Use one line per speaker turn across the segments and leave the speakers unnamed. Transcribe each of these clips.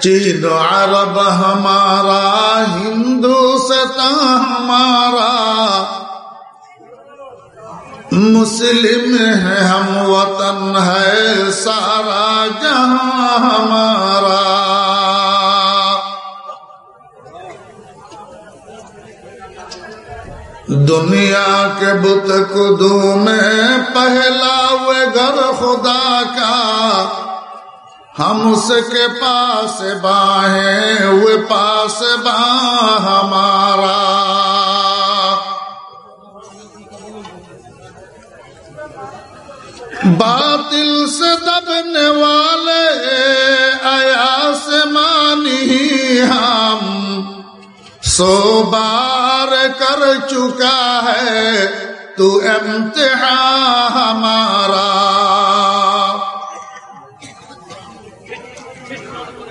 چین عرب ہمارا، ہندو ستا ہمارا۔ مسلم ہے ہم وطن ہے، سارا جہاں ہمارا۔ دنیا کے بت قدو میں پہلا وہ گھر خدا کا۔ ہم اس کے پاس باہیں وہ پاس باں ہمارا۔ باطل سے دبنے والے آیا سے مانی ہم۔ سو بار کر چکا ہے تو امتحان ہمارا۔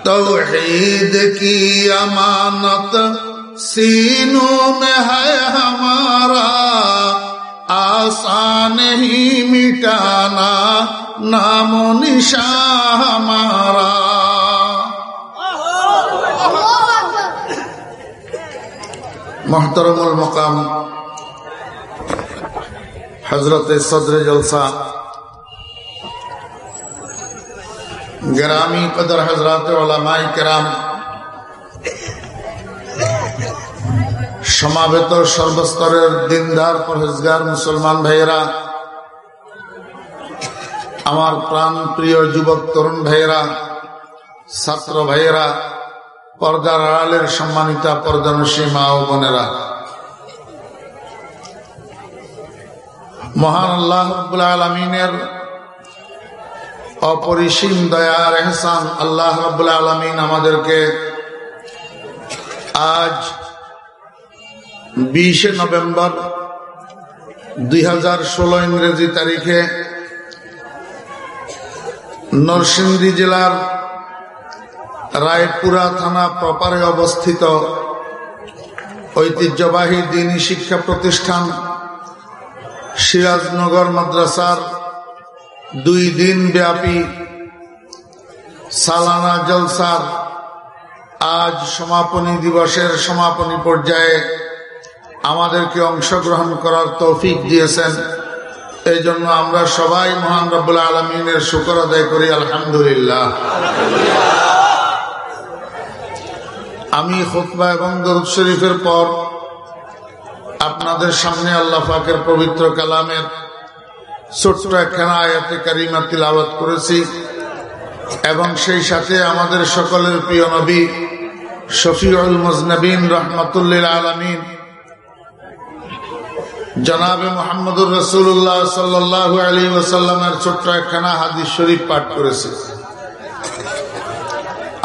توحید کی امانت سینوں میں ہے ہمارا آسان ہی مٹانا نام و نشان ہمارا محترم المقام حضرت صدر جلسہ গ্রামি কদর حضرات علماء কেরাম সমাবেত সর্বস্তরের দিনদার পরহেজগার মুসলমান ভাইয়েরা, আমার প্রাণ প্রিয় যুবক তরুণ ভাইয়েরা, ছাত্র ভাইয়েরা, পর্দার আড়ালের সম্মানিতা পর্দানসী মা ও বোনেরা। মহান আল্লাহ আলমিনের অপরিসীম দয়ার এহসান আল্লাহ রব্বুল আলমিন আমাদেরকে আজ বিশে নভেম্বর দুই হাজার ষোলো ইংরেজি তারিখে নরসিংদী জেলার রায়পুরা থানা প্রপারে অবস্থিত ঐতিহ্যবাহী দিনী শিক্ষা প্রতিষ্ঠান সিরাজনগর মাদ্রাসার দুই দিন ব্যাপী সালানা জলসার আজ সমাপনী দিবসের সমাপনী পর্যায়ে আমাদেরকে অংশগ্রহণ করার তৌফিক দিয়েছেন। এই জন্য আমরা সবাই মহান রব্বুল্লা আলমিনের শুকর আদায় করি, আলহামদুলিল্লাহ। আমি খুতবা এবং দরুদ শরীফের পর আপনাদের সামনে আল্লাহ পাকের পবিত্র কালামের ছোট্ট একখানা আয়াতে কারিমা তিলাওয়াত করেছি। এবং সেই সাথে আমাদের সকলের প্রিয় নবী শফিউল মজনবিন রহমতুল্লিল আলমিন, জনাবে মোহাম্মদুর রসুল্লাহ সাল্লাহ আলী ওসাল্লামের ছোট্ট একখানা হাদিস শরীফ পাঠ করেছে।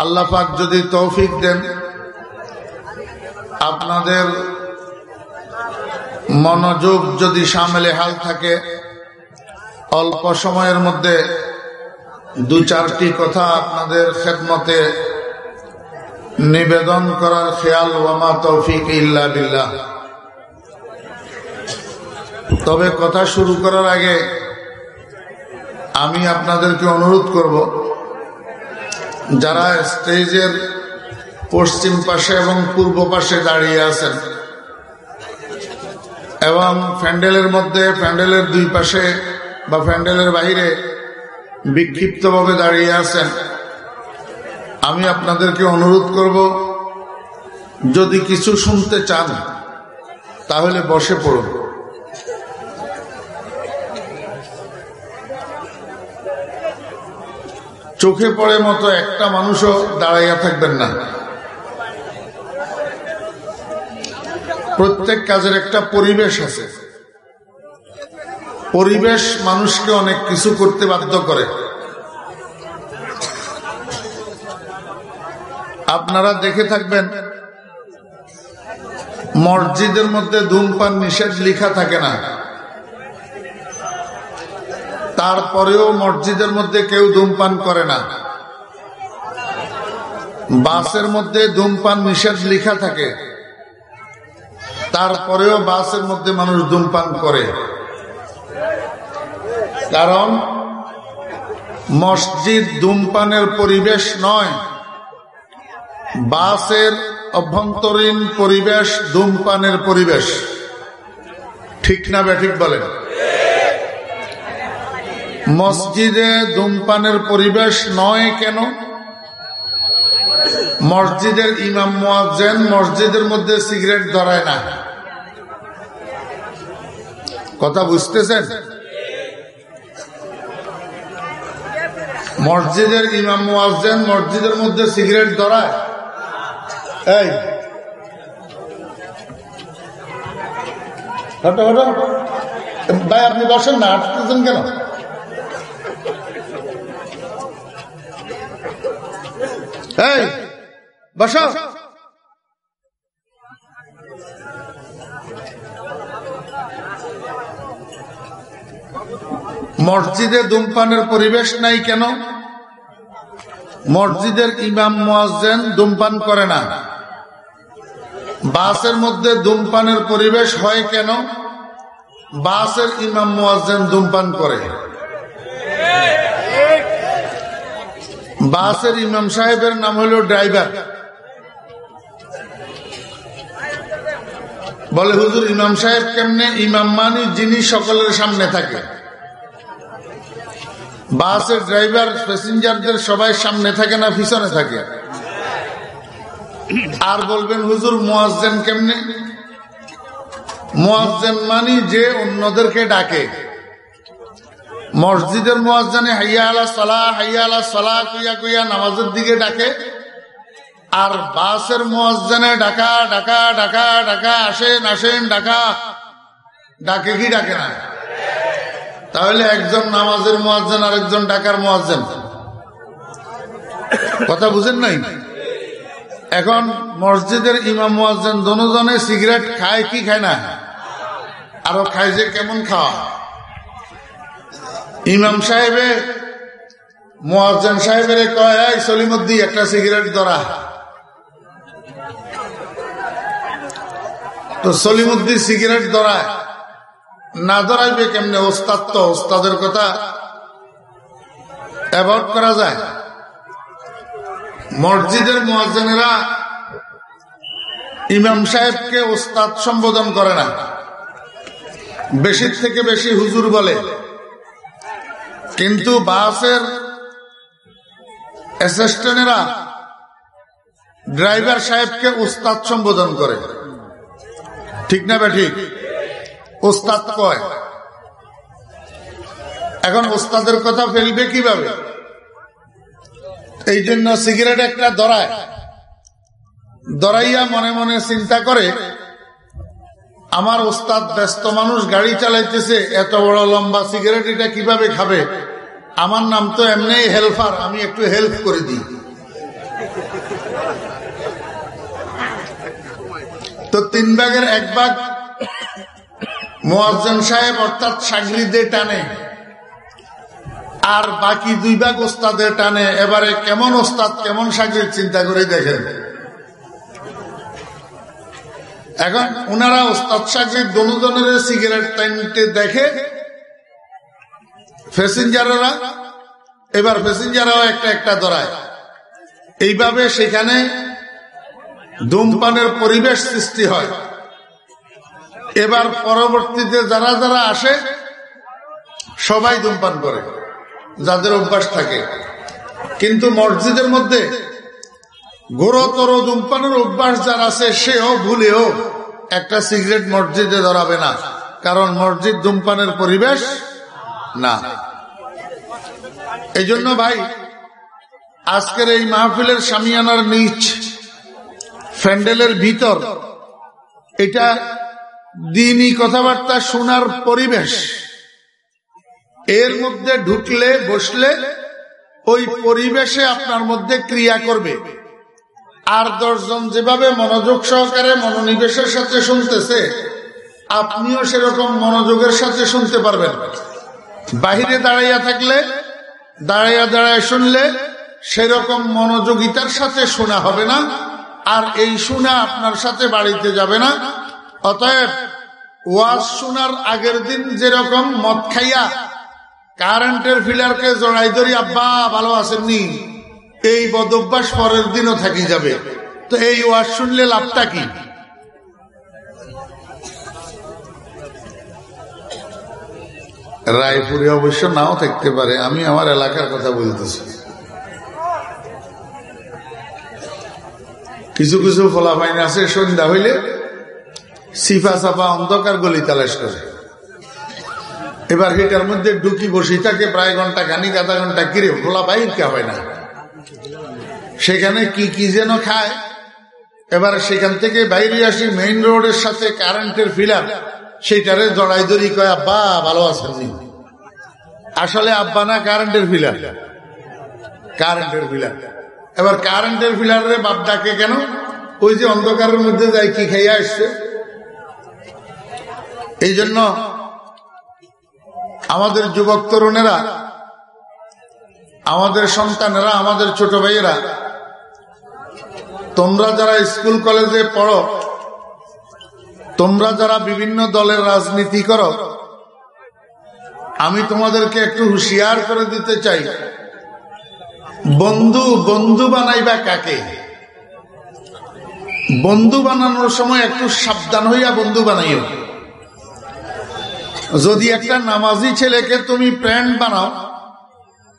আল্লাহ পাক যদি তৌফিক দেন, আপনাদের মনোযোগ যদি সামেলে হাল থাকে অল্প সময়ের মধ্যে দু চারটি কথা আপনাদের খেদমতে নিবেদন করার খেয়াল, ওয়ামা তৌফিক ইল্লা বিল্লাহ। তবে কথা শুরু করার আগে আমি আপনাদেরকে অনুরোধ করব, যারা স্টেজের পশ্চিম পাশে এবং পূর্ব পাশে দাঁড়িয়ে আছেন এবং প্যান্ডেলের মধ্যে, প্যান্ডেলের দুই পাশে বা প্যান্ডেলের বাহিরে বিক্ষিপ্তভাবে দাঁড়িয়ে আছেন, আমি আপনাদেরকে অনুরোধ করব, যদি কিছু শুনতে চান, তাহলে বসে পড়ুন। চোখে পড়ে মতো একটা মানুষও দাঁড়াইয়া থাকবেন না। প্রত্যেক কাজের একটা পরিবেশ আছে। পরিবেশ মানুষকে অনেক কিছু করতে বাধ্য করে। আপনারা দেখে থাকবেন, মসজিদের মধ্যে ধূমপান নিষেধ লিখা থাকে না। তারপরেও মসজিদের মধ্যে কেউ ধূমপান করে না। বাসের মধ্যে ধূমপান নিষেধ লিখা থাকে। তারপরেও বাসের মধ্যে মানুষ ধূমপান করে। কারণ মসজিদ ধূমপানের পরিবেশ নয়। বাসের অভ্যন্তরীণ পরিবেশ ধূমপানের পরিবেশ। ঠিক না ব্যাঠিক বলেন মসজিদে ধূমপানের পরিবেশ নয় কেন? মসজিদের ইমাম মোয়াজ্জেন মসজিদের মধ্যে সিগারেট ধরায় না। কথা বুঝতেছেন? মসজিদের ইমাম মসজিদের মধ্যে সিগারেট ধরায়। এই। হটো হটো ভাই, আপনি বসেন না আটতেছেন কেন? এই, বসো। মসজিদে ধূমপানের পরিবেশ নাই কেন? মসজিদের ইমাম, মোয়াজ্জেন ধূমপান করে না। বাসের মধ্যে ধূমপানের পরিবেশ হয় কেন? বাসের ইমাম, মোয়াজ্জেন ধূমপান করে। বাসের ইমাম সাহেবের নাম হল ড্রাইভার। বলে, হুজুর, ইমাম সাহেব কেমনে? ইমাম মানি যিনি সকলের সামনে থাকে। বাসের ড্রাইভার, প্যাসেঞ্জারদের সবাই সামনে থাকে না, পিছনে থাকে। আর বলবেন, হুজুর, মোয়াজ্জেন কেমনে? মোয়াজ্জেন মানি যে অন্যদেরকে ডাকে। মসজিদের মোয়াজ্জানে হাইয়া আলা সালা হাইয়া আলা সালা কুইয়া কুইয়া নামাজের দিকে ডাকে। আর বাসের মোয়াজ্জানে ডাকা ডাকা ডাকা ডাকা, আসেন আসেন, ডাকা। ডাকে কি, ডাকে না? তাহলে একজন নামাজের মোয়াজ্জেন আর একজন ডাকার মোয়াজ্জেন। কথা বুঝেন নাই? এখন মসজিদের ইমাম মোয়াজ্জেন দনোজনে সিগারেট খায় কি খায় না? আরও খায় যে কেমন খাওয়া? ইমাম সাহেবে, মোয়াজ্জেন সাহেবের কয় সলিমদ্দি, একটা সিগারেট ধরা। তো সলিমুদ্দি সিগারেট ধরায়। না ধরাইবে কেমনে ওস্তাদ তো? ওস্তাদের কথা অ্যাভয়েড করা যায়। মসজিদের মোয়াজ্জেনেরা ইমাম সাহেবকে ওস্তাদ সম্বোধন করে না। বেশির থেকে বেশি হুজুর বলে। কিন্তু বাসের অ্যাসিস্ট্যান্টেরা ড্রাইভার সাহেবকে ওস্তাদ সম্বোধন করে। ঠিক না বা ঠিক? ওস্তাদ কয়? এখন ওস্তাদের কথা ফেলবে কীভাবে? এই জন্য সিগারেট একটা ধরায়। দরাইয়া মনে মনে চিন্তা করে, আমার ওস্তাদ ব্যস্ত মানুষ গাড়ি চালাইতেছে, এত বড় লম্বা সিগারেট এটা কীভাবে খাবে? আমার নাম তো এমনি হেল্পার, আমি একটু হেল্প করে দিই। তো তিন ভাগের এক ভাগ মোয়াজ্জেম সাহেব অর্থাৎ সাগরিদের টানে। আর বাকি দুই ভাগ ওস্তাদের টানে। এবারে কেমন ওস্তাদ, কেমন সাগরিদ চিন্তা করে দেখেন। এখন ওনারা ওস্তাদ সাগরিদ দনুজনের সিগারেট টাইমতে দেখে। প্যাসেঞ্জাররা এবার প্যাসেঞ্জাররাও একটা একটা ধরায়। এইভাবে সেখানে ধূমপানের পরিবেশ সৃষ্টি হয়। এবার পরবর্তীতে যারা যারা আসে, সবাই ধূমপান করে, যাদের অভ্যাস থাকে। কিন্তু মসজিদের মধ্যে গোরতর ধূমপানের অভ্যাস যার আছে, সেও ভুলেও একটা সিগারেট মসজিদে ধরাবে না। কারণ মসজিদ ধূমপানের পরিবেশ না। এই জন্য ভাই, আজকের এই মাহফিলের সামিয়ানার নিচ ফ্যান্ডেলের ভিতর, এটা দিনই কথাবার্তা শোনার পরিবেশ। এর মধ্যে ঢুকলে, বসলে, ওই পরিবেশে আপনার মধ্যে ক্রিয়া করবে। আর দশজন যেভাবে মনোযোগ সহকারে মনোনিবেশের সাথে শুনতেছে, আপনিও সেরকম মনোযোগের সাথে শুনতে পারবেন। বাহিরে দাঁড়াইয়া থাকলে, দাঁড়াইয়া দাঁড়ায় শুনলে সেরকম মনোযোগিতার সাথে শোনা হবে না, আর এই শোনা আপনার সাথে বাড়িতে যাবে না। অতএব ওয়াজ শোনার আগের দিন যেরকম মদ খাইয়া কারেন্টের ফিলারকে জড়াই ধরি, আব্বা, ভালো আসেননি এই বদভ্যাস পরের দিনও থাকি যাবে। তো এই ওয়াজ শুনলে লাভটা কি? রায়পুরে অবশ্য নাও থাকতে পারে, আমি আমার এলাকার কথা বলতেছি। কিছু কিছু ফলাফাইন আছে, সন্ধ্যা হইলে সিফা সাফা অন্ধকার গলি তালাশ করে। এবার সেটার মধ্যে ঢুকি বসি থাকে প্রায় ঘণ্টা খানিক, আধা ঘণ্টা কিরে ফোলা বাইর কে হয় না। সেখানে কি কি যেন খায়। এবার সেখান থেকে বাইরে আসি মেইন রোডের সাথে কারেন্টের ফিলার সেইটারে জড়াই দড়ি কয়, আব্বা, ভালো আছেন আসলে আব্বা না কারেন্টের ফিলার কারেন্টের ফিলার এবার কারেন্টের ফিলারে বাপ ডাকে কেন? ওই যে অন্ধকারের মধ্যে যাই কি খাইয়া আসছে? এই জন্য আমাদের যুবক তরুণেরা, আমাদের সন্তানেরা, আমাদের ছোট ভাইয়েরা, তোমরা যারা স্কুল কলেজে পড়ো, তোমরা যারা বিভিন্ন দলের রাজনীতি করো, আমি তোমাদেরকে একটু হুঁশিয়ার করে দিতে চাই। বন্ধু বন্ধু বানাইবা কাকে? বন্ধু বানানোর সময় একটু সাবধান হইয়া বন্ধু বানাইও। যদি একটা নামাজি ছেলেকে তুমি প্যান্ট বানাও,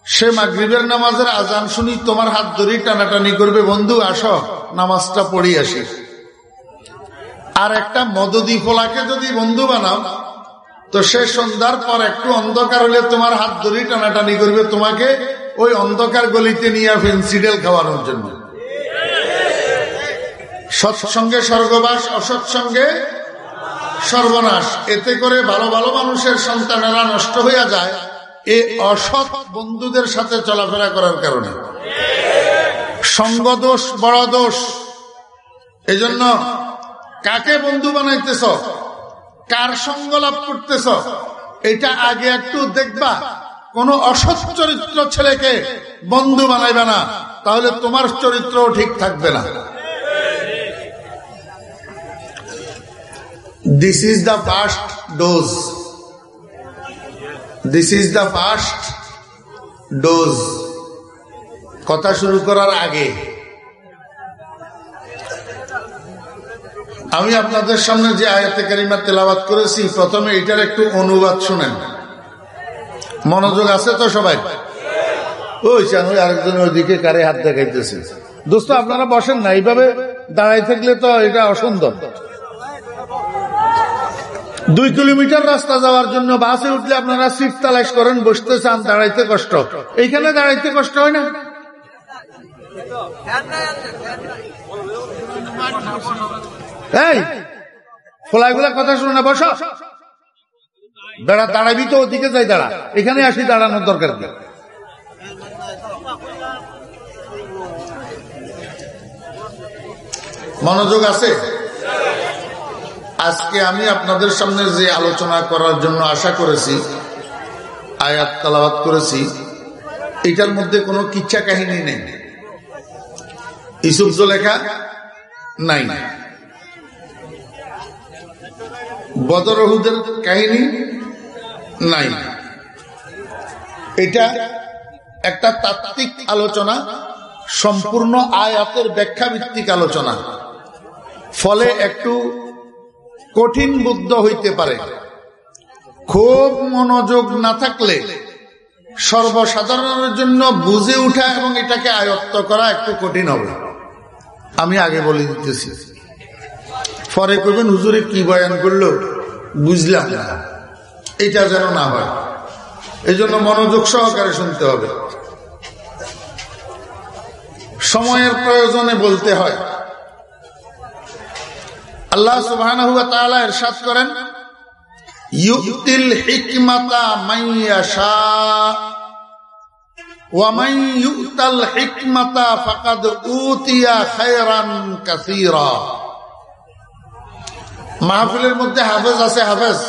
সে মাগরীবের নামাজের আজান শুনি তোমার হাত ধরে টানাটানি করবে, বন্ধু, আসো, নামাজটা পড়ি আসি। আর একটা মদদি ফোলাকে যদি বন্ধু বানাও, তো সে সন্ধ্যার পর একটু অন্ধকার হলে তোমার হাত ধরে টানাটানি করবে, তোমাকে ওই অন্ধকার গলিতে নিয়ে ফেন্সিডেল খাওয়ানোর জন্য। সৎসঙ্গে স্বর্গবাস, অসৎসঙ্গে সর্বনাশ। এতে করে ভালো ভালো মানুষের সন্তানেরা নষ্ট হইয়া যায়। এ অসৎ বন্ধুদের সাথে চলাফেরা করার কারণে। সঙ্গদোষ বড় দোষ। এজন্য কাকে বন্ধু বানাইতেছ? কার সঙ্গ লাভ করতেছ? এটা আগে একটু দেখবা। কোন অসৎ চরিত্র ছেলেকে বন্ধু বানাইবে না। তাহলে তোমার চরিত্র ঠিক থাকবে না। This is the first dose this is the first dose কথা শুরু করার আগে, আমি আপনাদের সামনে যে আয়াতে কারিমা তেলাবাদ করেছি, প্রথমে এটার একটু অনুবাদ শুনেন। মনোযোগ আছে তো সবাই? ওই চান ওই আরেকজন ওইদিকে কারে হাত দেখাইতেছে। দোস্ত, আপনারা বসেন না, এইভাবে দাঁড়াই থাকলে তো এটা অসুন্দর। দুই কিলোমিটার রাস্তা যাওয়ার জন্য বাসে উঠলে আপনারা সিট তালাশ করেন, বসতে চান, দাঁড়াইতে কষ্ট। এইখানে দাঁড়াইতে কষ্ট হয় না? এই ফোলাইগুলা কথা শুনে না, বস। বেড়া, দাঁড়াবি তো ওদিকে যাই, দাঁড়া। এখানে আসি, দাঁড়ানোর দরকার কি? মনোযোগ আছে? আজকে আমি আপনাদের সামনে যে আলোচনা করার জন্য আশা করেছি, আয়াত তালাবাদ করেছি, এটার মধ্যে কোনো কিচ্ছা কাহিনী নেই। ইসুফ লেখা নাই। বদরহুদের কাহিনী নাই। এটা একটা তাত্ত্বিক আলোচনা, সম্পূর্ণ আয়াতের ব্যাখ্যা ভিত্তিক আলোচনা। ফলে একটু কঠিন বুদ্ধ হইতে পারে। খুব মনোযোগ না থাকলে সর্বসাধারণের জন্য বুঝে উঠা এবং এটাকে আয়ত্ত করা একটু কঠিন হবে। আমি আগে বলে দিতেছি। পরে করবেন হুজুরে কি বয়ান করল? বুঝলাম না। এটা যেন না হয়। এই জন্য মনোযোগ সহকারে শুনতে হবে। সময়ের প্রয়োজনে বলতে হয়। আল্লাহ সুবাহ এরশাদ করেন ইউতিল হিকমাতা মাইয়াশা ومن يؤت الحكمة فقد أوتي خيرا كثيرا মাহফিলের মধ্যে হাফেজ আছে হাফেজ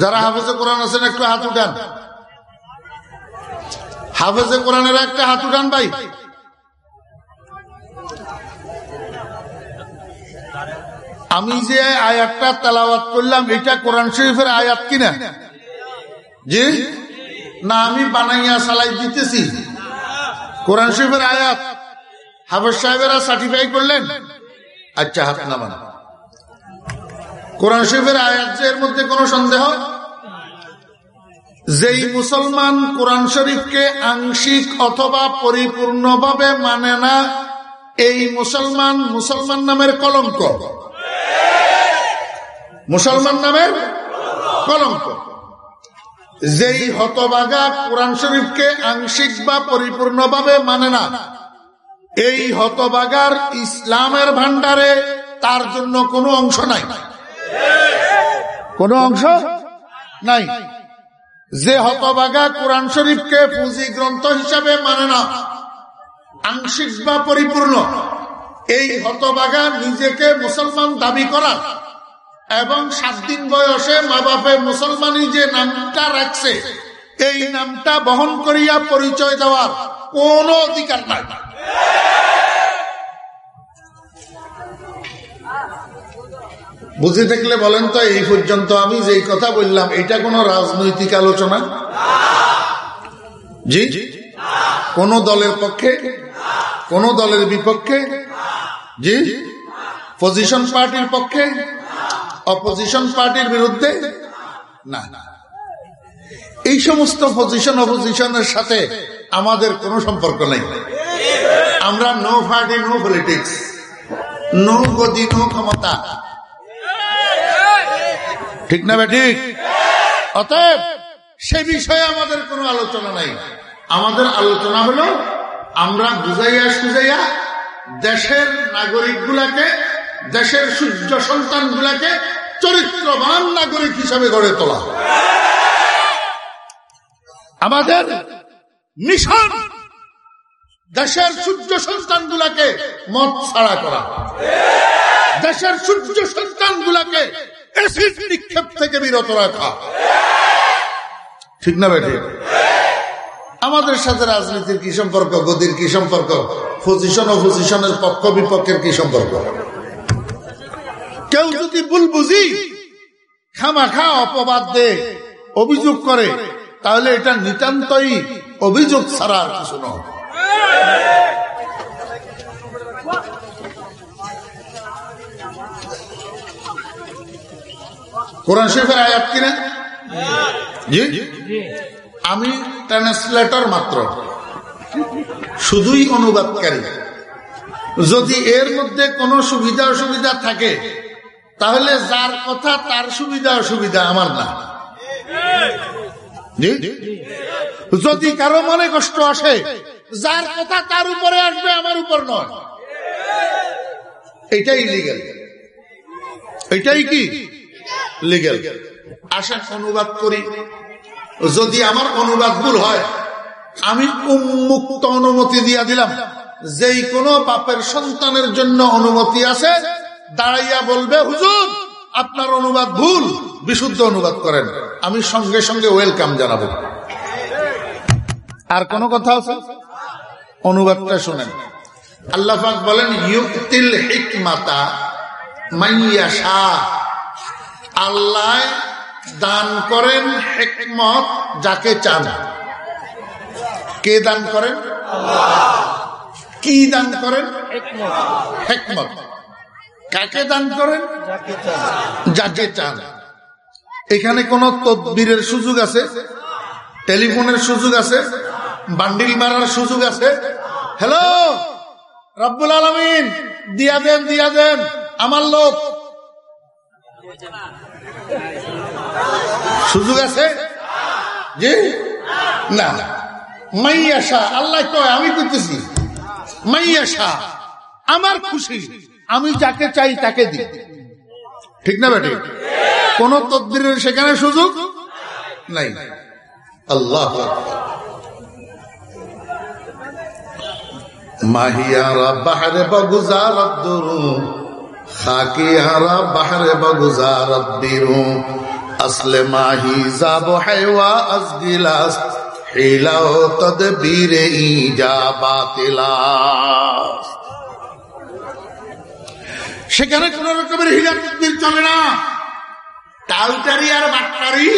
যারা হাফেজে কোরআন আছেন একটু হাত উঠান হাফেজে কোরআনের একটা হাত উঠান ভাই আমি যে আয়াতটা তালাবাত করলাম, এটা কোরআন শরীফের আয়াত কিনা? জি? না, আমি বানাইয়া সালাই দিতেছি। কোরআন শরীফের আয়াত। হাফেজ সাহেবেরা সার্টিফাই করলেন? আচ্ছা হাত নামান। কোরআন শরীফের আয়াতের মধ্যে কোন সন্দেহ? যেই মুসলমান কোরআন শরীফকে আংশিক অথবা পরিপূর্ণভাবে মানে না, এই মুসলমান মুসলমান নামের কলঙ্ক। মুসলমান নামের কলঙ্ক। যেই হতবাগা কোরআন শরীফকে আংশিক বা পরিপূর্ণভাবে মানে না, এই হতবাগার ইসলামের ভান্ডারে তার জন্য কোনো অংশ নাই। কোনো অংশ নাই। যে হতবাগা কোরআন শরীফকে পুঁজি গ্রন্থ হিসাবে মানে না, আংশিক বা পরিপূর্ণ, এই হতবাগা নিজেকে মুসলমান দাবি করা এবং সাত দিন বয়সে মা বাপে মুসলমানি যে নামটা রাখছে, এই নামটা বহন করিয়া পরিচয় দেওয়ার কোন অধিকার নাই। বুঝে থাকলে বলেন তো, এই পর্যন্ত আমি যেই কথা বললাম, এটা কোন রাজনৈতিক আলোচনা? জি? কোন দলের পক্ষে? কোন দলের বিপক্ষে? জি? পজিশন পার্টির পক্ষে? অপোজিশন পার্টির বিরুদ্ধে? না এই সমস্ত পজিশন অপোজিশনের সাথে আমাদের কোনো সম্পর্ক নেই। আমরা no party no politics no গদি নো ক্ষমতা। ঠিক না ঠিক? অতএব সে বিষয়ে আমাদের কোনো আলোচনা নাই। আমাদের আলোচনা হলো, আমরা বুঝাইয়া সুজাইয়া দেশের নাগরিক গুলাকে দেশের সূর্য সন্তান গুলাকে চরিত্রবান নাগরিক হিসাবে গড়ে তোলা। আমাদের মিশন দেশের সূর্য সন্তান গুলাকে মত ছাড়া করা। দেশের সূর্য সন্তান গুলাকে নিক্ষেপ থেকে বিরত রাখা। ঠিক না বেঠে? আমাদের সাথে রাজনীতির কি সম্পর্ক গদির কি সম্পর্ক পজিশন ও পজিশনের পক্ষ বিপক্ষের কি সম্পর্ক? কেউ যদি ভুল বুঝি, খামাখা অপবাদ দে, অভিযোগ করে, তাহলে এটা নিতান্তই অভিযোগ ছাড়া কিছু নয়। কোরআন শরীফের আয়াত কিনা আমি ট্রান্সলেটর মাত্র। শুধুই অনুবাদকারী। যদি এর মধ্যে কোনো সুবিধা অসুবিধা থাকে তাহলে যার কথা, তার সুবিধা, অসুবিধা আমার না। যদি কারও মনে কষ্ট আসে, যার কথা তার উপরে আসবে, আমার উপর নয়। এটাই লিগেল এটাই কি? লিগেল আসেন, অনুবাদ করি। যদি আমার অনুবাদ ভুল হয়, আমি উন্মুক্ত অনুমতি দিয়া দিলাম। যেই কোনো বাপের সন্তানের জন্য অনুমতি আছে দাঁড়াইয়া বলবে, হুজুর, আপনার অনুবাদ ভুল, বিশুদ্ধ অনুবাদ করেন। আমি সঙ্গে সঙ্গে ওয়েলকাম জানাব। আর কোন কথা আছে? অনুবাদটা শোনেন। আল্লাহ বলেন, ইউক্তিল আল্লাহ দান করেন হেকমত যাকে চান। কে দান করেন? কি দান করেন? হেকমত। কাকে দান করেন? যাকে চান। এখানে কোন তদবিরের সুযোগ আছে? টেলিফোনের সুযোগ আছে? বান্ডিল মারার সুযোগ আছে? হ্যালো রব্বুল আলমিন দিয়া দেন দিয়া দেন আমার লোক। সুযোগ আছে? জি? না মাইয়া শাহ আল্লাহ কয় আমি করতেছি মাইয়া শাহ আমার খুশি। আমি যাকে চাই তাকে দিই ঠিক না বেটি কোন তদ্বিরের সেখানে সুযোগ নাই। আল্লাহ মাহিয়ারা বাহারে খাকিয়ারা বাহারে আসলে মাহি তদবীরে ইজা সেখানে কোন রকমের তদবির চলে না। টাউটারি আর বাট্টারি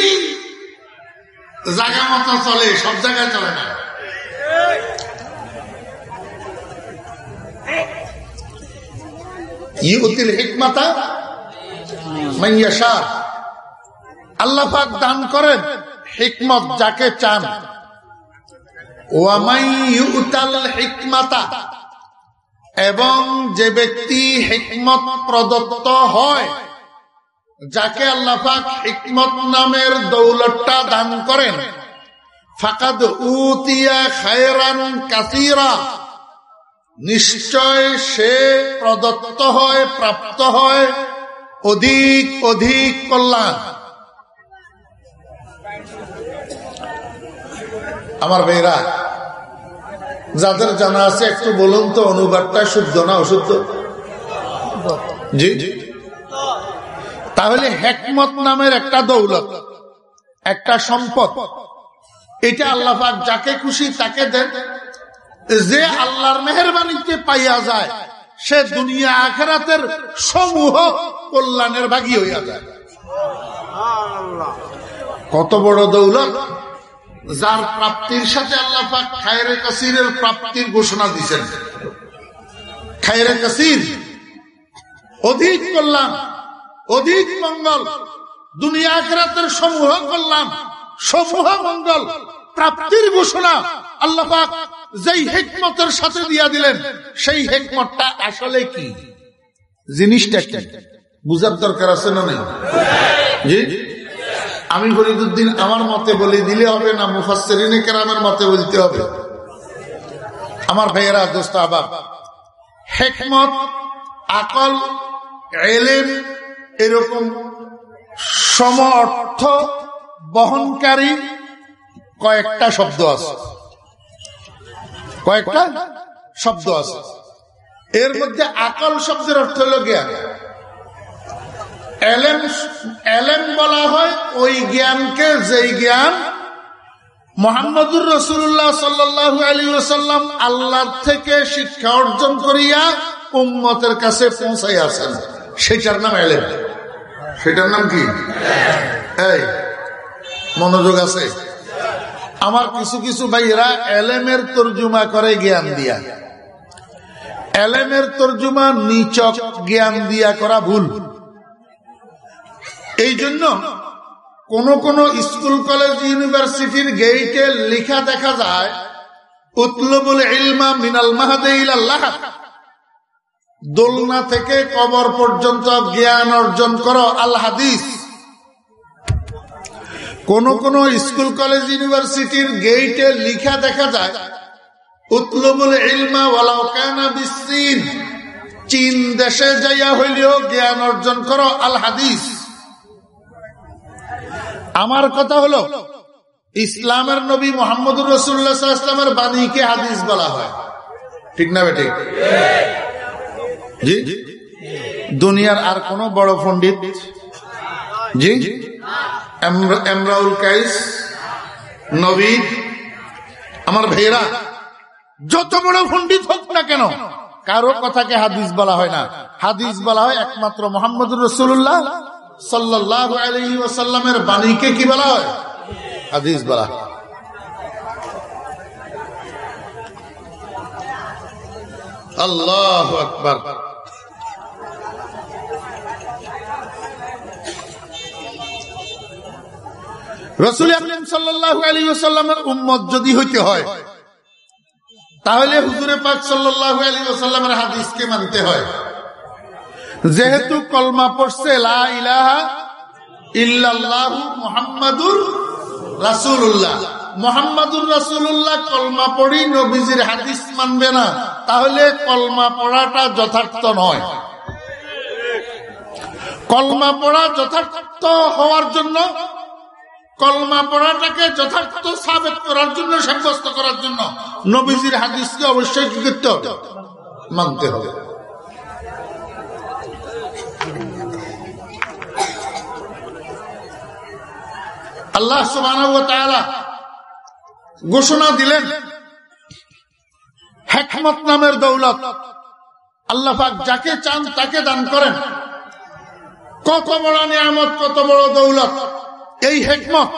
জায়গা মতো চলে, সব জায়গায় চলে না। ইউতিল হিকমাতা মাইয়াশা আল্লাহ পাক দান করেন, হিকমত যাকে চান। ওয়ামাই ইউতাল হিকমাতা। এবং যে ব্যক্তি হিকমত প্রদত্ত হয়, যাকে আল্লাহাক হিকমত নামের দৌলতটা দান করেন, ফাকাদ উতিয়া খায়রান কাসিরা, নিশ্চয় সে প্রদত্ত হয়, প্রাপ্ত হয় অধিক অধিক কল্যাণ। আমার মেয়েরা যাদের জানা আছে, একটু বলুন তো, অনুবাদটা শুদ্ধ না অশুদ্ধ? জি। তাহলে হেকমত নামের একটা দৌলত, একটা সম্পদ। এটা আল্লাহ যাকে খুশি তাকে দেন। যে আল্লাহর মেহরবানিতে পাইয়া যায়, সে দুনিয়া আখেরাতের সমূহ কল্যাণের ভাগি হইয়া যায়। কত বড় দৌলত? যার প্রাপ্তির সাথে আল্লাহ খায়রে কাসিরের প্রাপ্তির ঘোষণা দিচ্ছেন খায়রে কাসির, অধিক কল্যাণ, অধিক মঙ্গল, দুনিয়া আখরাতের সমূহ কল্যাণ, সমূহ মঙ্গল, প্রাপ্তির ঘোষণা আল্লাহ পাক যেই হেকমতের সাথে দিয়া দিলেন, সেই হেকমতটা আসলে কি? জিনিসটা বুঝার দরকার আছে না নেই? আমি ফরিদুদ্দিন আমার মতে বলে, দিলে হবে না মুফাসরিনে কেরামের মতে বলতে হবে। আমার ভাইয়েরা, দোস্ত আবার হেকমত, আকল, এলেম, এরকম সম অর্থ বহনকারী কয়েকটা শব্দ আছে। কয়েকটা শব্দ আছে। এর মধ্যে আকল শব্দের অর্থ হল জ্ঞান। এলেম এলেম বলা হয় ওই জ্ঞানকে, যেই জ্ঞান মোহাম্মদুর রসুল্লাহ সাল্লু আলী ওসাল্লাম আল্লাহ থেকে শিক্ষা অর্জন করিয়া উম্মতের কাছে পৌঁছাই আসেন সেটার নাম এলেম সেটার নাম কি? এই, মনোযোগ আছে? আমার কিছু কিছু ভাইয়েরা এলেমের তর্জুমা করে জ্ঞান দিয়া। এলেমের তর্জুমা নিচক জ্ঞান দিয়া করা ভুল। এই জন্য কোন কোন স্কুল, কলেজ, ইউনিভার্সিটির গেইটে লেখা দেখা যায়, উতলবুল ইলমা মিনাল মাহাদিল আল্লাহ দোলনা থেকে কবর পর্যন্ত জ্ঞান অর্জন করো আল হাদিস। কোন কোন স্কুল, কলেজ, ইউনিভার্সিটির গেইটে লিখা দেখা যায়, উতলবুল ইলমা ওয়ালাও কানা বিসিন চীন দেশে যাইয়া হইলেও জ্ঞান অর্জন করো আল আমার কথা হলো, ইসলামের নবী মোহাম্মদুর রসুল্লাহ ইসলামের বাণীকে হাদিস বলা হয়। ঠিক না বেটি জি? দুনিয়ার আর কোন বড় পণ্ডিত? জি? এমরাউল কাইস নবী আমার ভাইয়েরা, যত বড় পণ্ডিত হোক না কেন, কারও কথাকে হাদিস বলা হয় না। হাদিস বলা হয় একমাত্র মোহাম্মদুর রসুল্লাহ সাল্লাহ আলহি ওসাল্লামের বাণীকে কি বলা হয়? হাদিস বলা। আল্লাহ আকবর। রসুল আকলিম সাল্লাহ আলী ওসাল্লামের উম্মত যদি হইতে হয় তাহলে হুজুরে পাক সাল্লাহ আলী ওসাল্লামের হাদিসকে মানতে হয়। যেহেতু কলমা পড়ছে কলমা হাদিস মানবে না। তাহলে কলমা পড়াটা যথার্থ নয়। কলমা পড়া যথার্থ হওয়ার জন্য, কলমা পড়াটাকে যথার্থ সাবেত করার জন্য, সাব্যস্ত করার জন্য নবীজির হাদিসকে অবশ্যই মানতে হবে। আল্লাহ ঘোষণা দিলেন, হেকমত নামের দৌলত। আল্লাহ যাকে চান তাকে দান করেন। কত বড় নিয়ামত, কত বড় দৌলত। এই হেকমত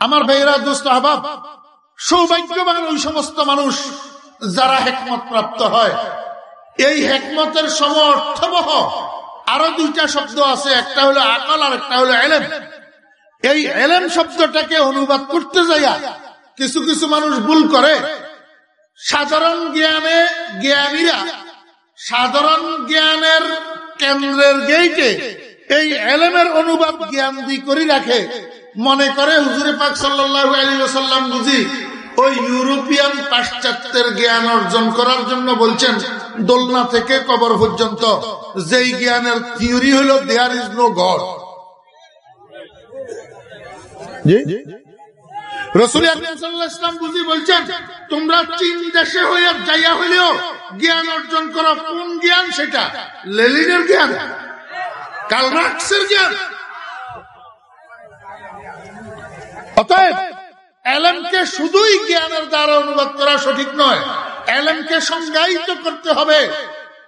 আমার ভাইয়েরা, দোস্ত, আহবাব, সৌভাগ্যবান ওই সমস্ত মানুষ যারা হেকমত প্রাপ্ত হয়। এই হেকমতের সম অর্থবহ আরও দুইটা শব্দ আছে, একটা হলো আকল আর একটা হলো এলেম। এই এলেম শব্দটাকে অনুবাদ করতে যাইয়া কিছু কিছু মানুষ ভুল করে। সাধারণ জ্ঞানে জ্ঞানীরা সাধারণ জ্ঞানের কেন্দ্রের গেইটে এই এলেমের অনুবাদ জ্ঞান দি করে রাখে। মনে করে হুজুরে পাক সাল্লাহ সাল্লাম বুঝি, ওই ইউরোপিয়ান পাশ্চাত্যের জ্ঞান অর্জন করার জন্য বলছেন, দোলনা থেকে কবর পর্যন্ত, যেই জ্ঞানের থিওরি হলো দেয়ার ইজ নো গড শুধুই জ্ঞানের দ্বারা অনুবাদ করা সঠিক নয় এলএমকে সংজ্ঞায়িত করতে হবে।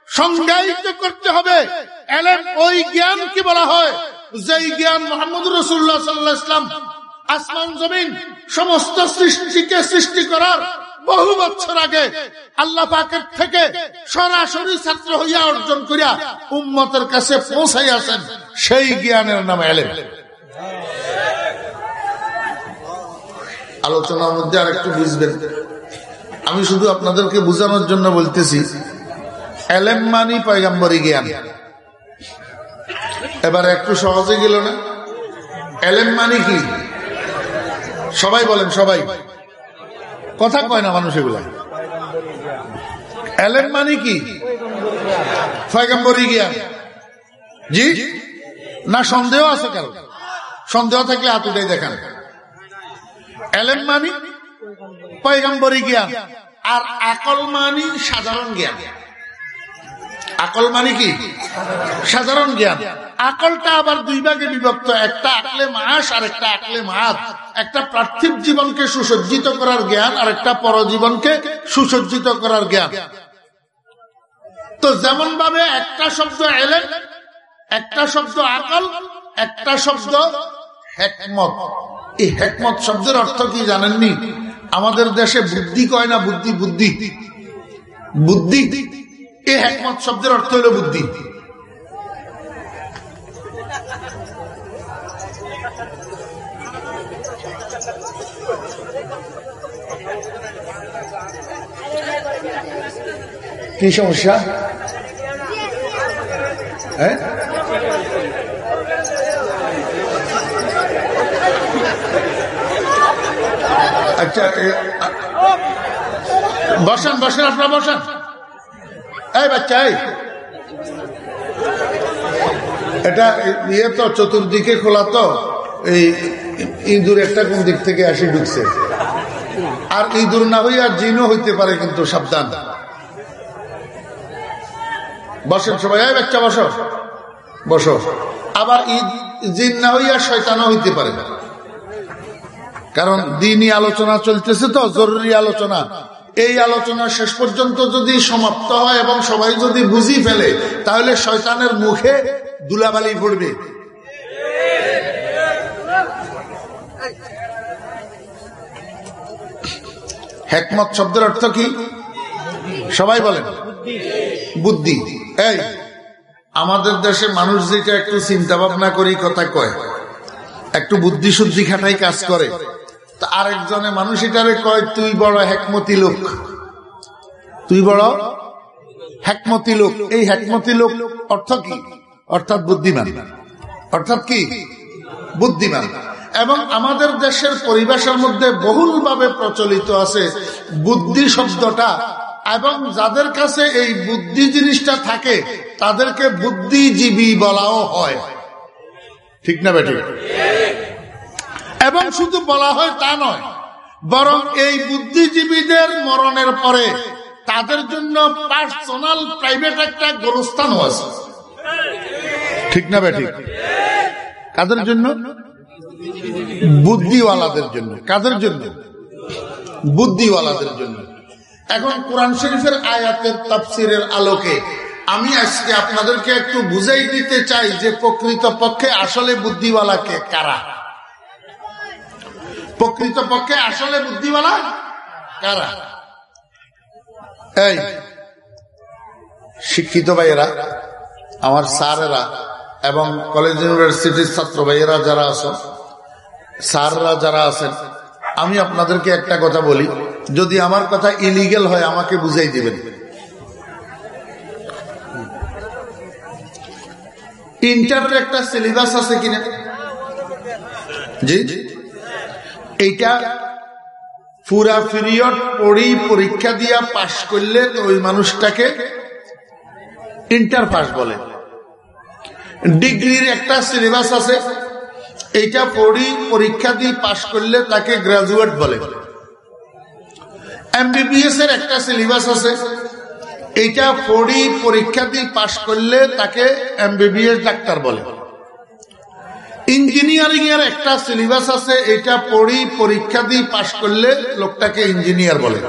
সংজ্ঞায়িত করতে হবে। এলএম ওই জ্ঞান কি বলা হয়, যেই জ্ঞান মোহাম্মদ রসুল্লাহ সাল্লাহ ইসলাম আসমান জমিন সমস্ত সৃষ্টিকে সৃষ্টি করার বহু বছর আগে আল্লাহ পাকের থেকে সরাসরি ছাত্র হইয়া অর্জন করিয়া উম্মতের কাছে পৌঁছাই আসেন সেই জ্ঞানের নাম এলেন। আলোচনার মধ্যে আর একটু বুঝবেন আমি শুধু আপনাদেরকে বুঝানোর জন্য বলতেছি, এলেম মানি পয়গাম্বরী জ্ঞান। এবার একটু সহজে গেল না? এলেম মানি কি? সবাই বলেন, সবাই। কথা কয় না মানুষ এগুলা? এলেন মানি কি? পয়গাম্বরী জ্ঞান জি? না, সন্দেহ আছে কারও? সন্দেহ থাকলে উঠে দেখান। এলেম মানি? পয়গম্বরী জ্ঞান আর আকল মানি সাধারণ জ্ঞান। আকল মানি কি? সাধারণ জ্ঞান। আকলটা আবার দুই ভাগে বিভক্ত। একটা আকলে মাস আর একটা আকলে মাস একটা পার্থিব জীবনকে সুসজ্জিত করার জ্ঞান আর একটা পরজীবনকে সুসজ্জিত করার জ্ঞান। তো যেমন ভাবে একটা শব্দ এলেন, একটা শব্দ আকল, একটা শব্দ হেকমত। এই হেকমত শব্দের অর্থ কি জানেননি? আমাদের দেশে বুদ্ধি কয় না বুদ্ধি বুদ্ধি? বুদ্ধি। এই হেকমত শব্দের অর্থ হলো বুদ্ধি। কি সমস্যা? হ্যাঁ? আচ্ছা বসেন বসেন আপনারা বসেন। এই বাচ্চা এই এটা ইয়ে তো চতুর্দিকে খোলা তো, এই ইঁদুর একটা কোন দিক থেকে আসি ঢুকছে। আর ইঁদুর না হই আর জিনও হইতে পারে কিন্তু সাবধান। বসেন সবাই, এই বাচ্চা বসো। বসো। আবার জিন না হই হইয়া শয়তানও হইতে পারে। কারণ দিনই আলোচনা চলতেছে তো, জরুরি আলোচনা। এই আলোচনা শেষ পর্যন্ত যদি সমাপ্ত হয় এবং সবাই যদি বুঝি ফেলে, তাহলে শয়তানের মুখে দুলাবালি পড়বে। হেকমত শব্দের অর্থ কি? সবাই বলেন। বুদ্ধি। এই, আমাদের দেশে মানুষ যেটা একটু চিন্তা ভাবনা করি, কথা কয়। একটু বুদ্ধি শুদ্ধি খাটাই কাজ করে। আরেকজনে মানুষ এটারে কয়, তুই বড় হেকমতি লোক। তুই বড় হেকমতি লোক। এই হেকমতি লোক অর্থ কি? অর্থাৎ বুদ্ধিমান। অর্থাৎ কি? বুদ্ধিমান। এবং আমাদের দেশের পরিবেশের মধ্যে বহুলভাবে প্রচলিত আছে বুদ্ধি শব্দটা এবং যাদের কাছে এই বুদ্ধি জিনিসটা থাকে, তাদেরকে বুদ্ধিজীবী বলাও হয়। ঠিক না বেঠিক এবং শুধু বলা হয় তা নয়, বরং এই বুদ্ধিজীবীদের মরণের পরে তাদের জন্য পার্সোনাল প্রাইভেট একটা গোরস্থানও আছে। ঠিক না বেঠিক কাদের জন্য? বুদ্ধিওয়ালাদের জন্য। কাদের জন্য? বুদ্ধিওয়ালাদের জন্য। এখন কোরআন শরীফের আয়াতের তাফসিরের আলোকে আমি আজকে আপনাদেরকে একটু বুঝাই দিতে চাই যে প্রকৃত পক্ষে আসলে বুদ্ধিওয়ালাকে কারা? প্রকৃত পক্ষে আসলে বুদ্ধিওয়ালা কারা? এই, শিক্ষিত ভাইয়েরা, আমার স্যারেরা এবং কলেজ ইউনিভার্সিটির ছাত্র ভাইয়েরা যারা আছেন স্যাররা যারা আছেন, আমি আপনাদেরকে একটা কথা বলি, যদি আমার কথা ইলিগেল হয়, আমাকে বুঝাই দিবেন। ইন্টারের একটা সিলেবাস আছে কিনা? জি জি? এইটা পুরা পিরিয়ড পড়ি পরীক্ষা দিয়া পাশ করলে ওই মানুষটাকে ইন্টার পাস বলে। ডিগ্রির একটা সিলেবাস আছে। এইটা পড়ি পরীক্ষা দিয়ে পাশ করলে তাকে গ্রাজুয়েট বলে। এমবিবিএস এর একটা সিলেবাস আছে। এইটা পড়ি পরীক্ষা দিয়ে পাশ করলে তাকে এমবিবিএস ডাক্তার বলে। ইঞ্জিনিয়ারিং এর একটা সিলেবাস আছে, এটা পড়ি, পরীক্ষা দিয়ে পাশ করলে লোকটাকে ইঞ্জিনিয়ার বলে।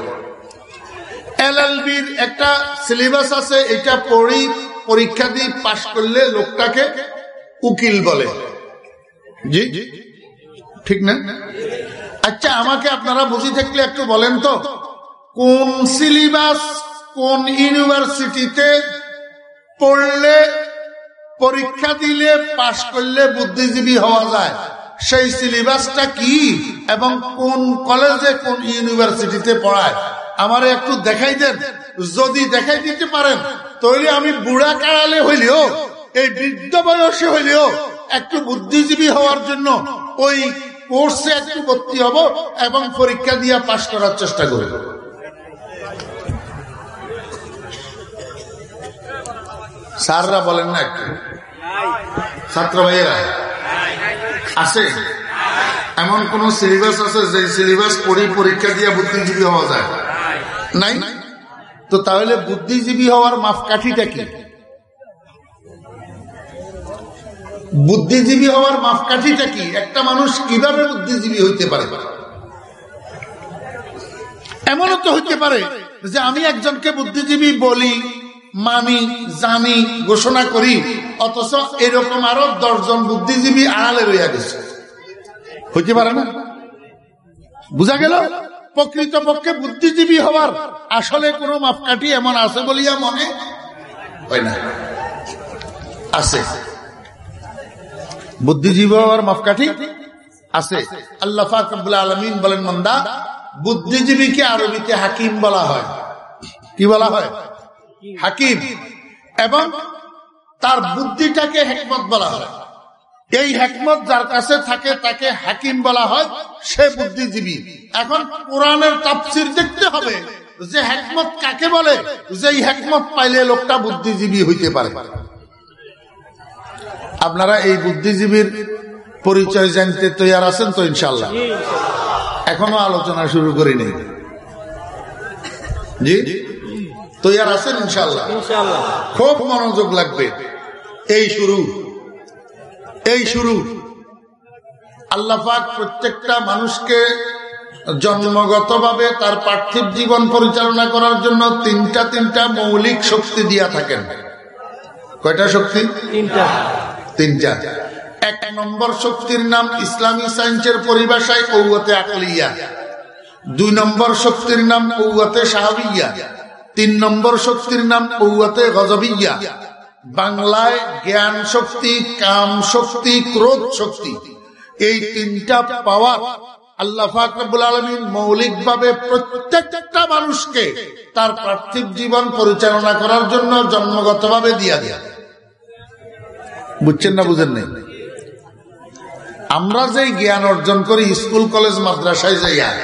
এলএলবির একটা সিলেবাস আছে, এটা পড়ি, পরীক্ষা দিয়ে পাশ করলে লোকটাকে উকিল বলে। জি? জি ঠিক না? আচ্ছা আমাকে আপনারা বুঝি থাকলে একটু বলেন তো, কোন সিলেবাস কোন ইউনিভার্সিটিতে পড়লে পরীক্ষা দিলে, পাশ করলে বুদ্ধিজীবী হওয়া যায়। সেই সিলেবাসটা কি এবং কোন কলেজে, কোন ইউনিভার্সিটিতে পড়ায়? আমার একটু দেখাই দেন। যদি দেখাই দিতে পারেন, তাহলে আমি বুড়া কাড়ালে হইলেও, এই বৃদ্ধ বয়সে হইলেও একটু বুদ্ধিজীবী হওয়ার জন্য ওই কোর্সে একটু ভর্তি হব এবং পরীক্ষা দিয়ে পাশ করার চেষ্টা করব স্যাররা বলেন না একটু। ছাত্র ভাইয়েরা, আছে? এমন কোন সিলেবাস আছে যে সিলেবাস পড়ি পরীক্ষা দিয়ে বুদ্ধিজীবী হওয়া যায়? নাই? তো তাহলে বুদ্ধিজীবী হওয়ার মাপকাঠিটা কি? বুদ্ধিজীবী হওয়ার মাপকাঠিটা কি? একটা মানুষ কীভাবে বুদ্ধিজীবী হইতে পারে? এমনও তো হইতে পারে যে আমি একজনকে বুদ্ধিজীবী বলি মানি জানি ঘোষণা করি, অথচ এরকম আরও দশজন বুদ্ধিজীবী আড়ালে রইয়া গেছে। হইতে পারে না? বুঝা গেল? প্রকৃত পক্ষে বুদ্ধিজীবী হওয়ার আসলে কোন মাপকাঠি এমন আছে বলিয়া মনে হয় না আছে। বুদ্ধিজীবী হওয়ার মাপকাঠি আছে। আল্লাহ আলমিন বলেন মন্দা বুদ্ধিজীবীকে আরবিতে হাকিম বলা হয়। কি বলা হয়? হাকিম। এবং তার বুদ্ধিটাকে হেকমত বলা হয়। এই হেকমত যার কাছে থাকে তাকে হাকিম বলা হয় সে বুদ্ধিজীবী। এখন কোরআনের তাফসির দেখতে হবে যে হেকমত কাকে বলে যে হেকমত পাইলে লোকটা বুদ্ধিজীবী হইতে পারে। আপনারা এই বুদ্ধিজীবীর পরিচয় জানতে তৈরি আছেন তো ইনশাল্লাহ এখনও আলোচনা শুরু করিনি। জি? তৈরি আছেন ইনশাল্লাহ খুব মনোযোগ লাগবে। এই শুরু। এই শুরু। আল্লাহাক প্রত্যেকটা মানুষকে জন্মগতভাবে তার পার্থিব জীবন পরিচালনা করার জন্য তিনটা তিনটা মৌলিক শক্তি দিয়া থাকেন। কয়টা শক্তি? তিনটা। তিনটা। এক নম্বর শক্তির নাম ইসলামী সায়েন্সের পরিভাষায় কৌতে আকলিয়া। দুই নম্বর শক্তির নাম কৌতে সাহাবিয়া। তিন নম্বর শক্তির নাম কৌতে গজবিয়া। বাংলায় জ্ঞান শক্তি, কাম শক্তি, ক্রোধ শক্তি। এই তিনটা নেই? আমরা যে জ্ঞান অর্জন করি, স্কুল, কলেজ, মাদ্রাসায় যাইয়া,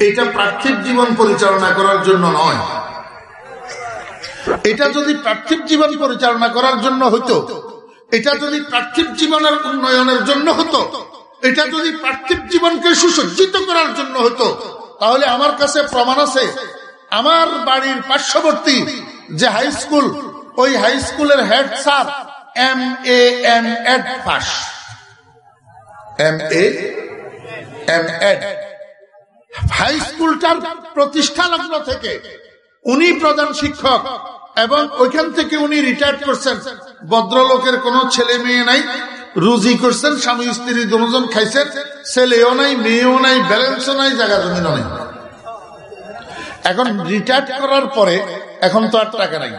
এটা পার্থিব জীবন পরিচালনা করার জন্য নয়। এটা যদি পার্থিব জীবন পরিচালনা করার জন্য হতো এটা যদি পার্থিব জীবনের উন্নয়নের জন্য হতো, এটা যদি পার্থিব জীবনকে সুসজ্জিত করার জন্য হতো, তাহলে আমার কাছে প্রমাণ আছে, আমার বাড়ির পার্শ্ববর্তী যে হাই স্কুল ওই হাই স্কুলের head sir M A M Ed pass M M Ed high স্কুলটার প্রতিষ্ঠা লগ্ন থেকে উনি প্রধান শিক্ষক এবং ওইখান থেকে উনি রিটায়ার করছেন। ভদ্রলোকের কোনো ছেলে মেয়ে নাই, রুজি করছেন, স্বামী, স্ত্রী দুজন খাইছেন, ছেলেও নাই, মেয়েও নাই ব্যালেন্সও নাই, জায়গা জমিনও নাই। এখন রিটায়ার করার পরে এখন তো আর টাকা নাই।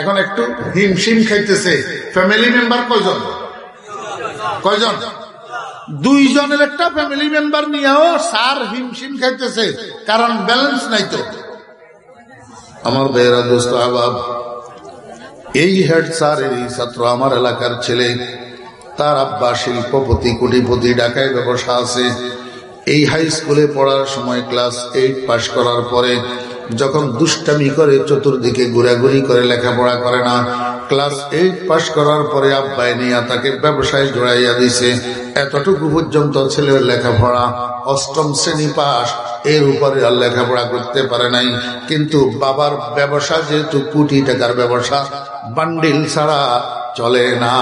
এখন একটু হিমশিম খাইতেছে। ফ্যামিলি মেম্বার কয়জন? কয়জন? দুইজনের একটা ফ্যামিলি মেম্বার নিয়েও সার হিমশিম খাইতেছে, কারণ ব্যালেন্স নাই তো। আমার বেহরা দোস্ত আবাব, এই হেড স্যার এই ছাত্র আমার এলাকার ছেলে, তার আব্বা শিল্পপতি, কোটিপতি, ঢাকায় ব্যবসা আছে। এই হাই স্কুলে পড়ার সময় ক্লাস এইট পাশ করার পরে যখন দুষ্টামি করে চতুর্দিকে ঘুরাঘুরি করে, লেখাপড়া করে না ক্লাস এইট পাশ করার পরে আব্বাই নিয়ে তাকে ব্যবসায় জড়াইয়া দিছে। এতটুকু পর্যন্ত ছেলের লেখাপড়া অষ্টম শ্রেণি পাশ এর উপরে আর লেখাপড়া করতে পারে নাই। কিন্তু বাবার ব্যবসা যেহেতু কোটি টাকার ব্যবসা, বান্ডিল ছাড়া চলে না।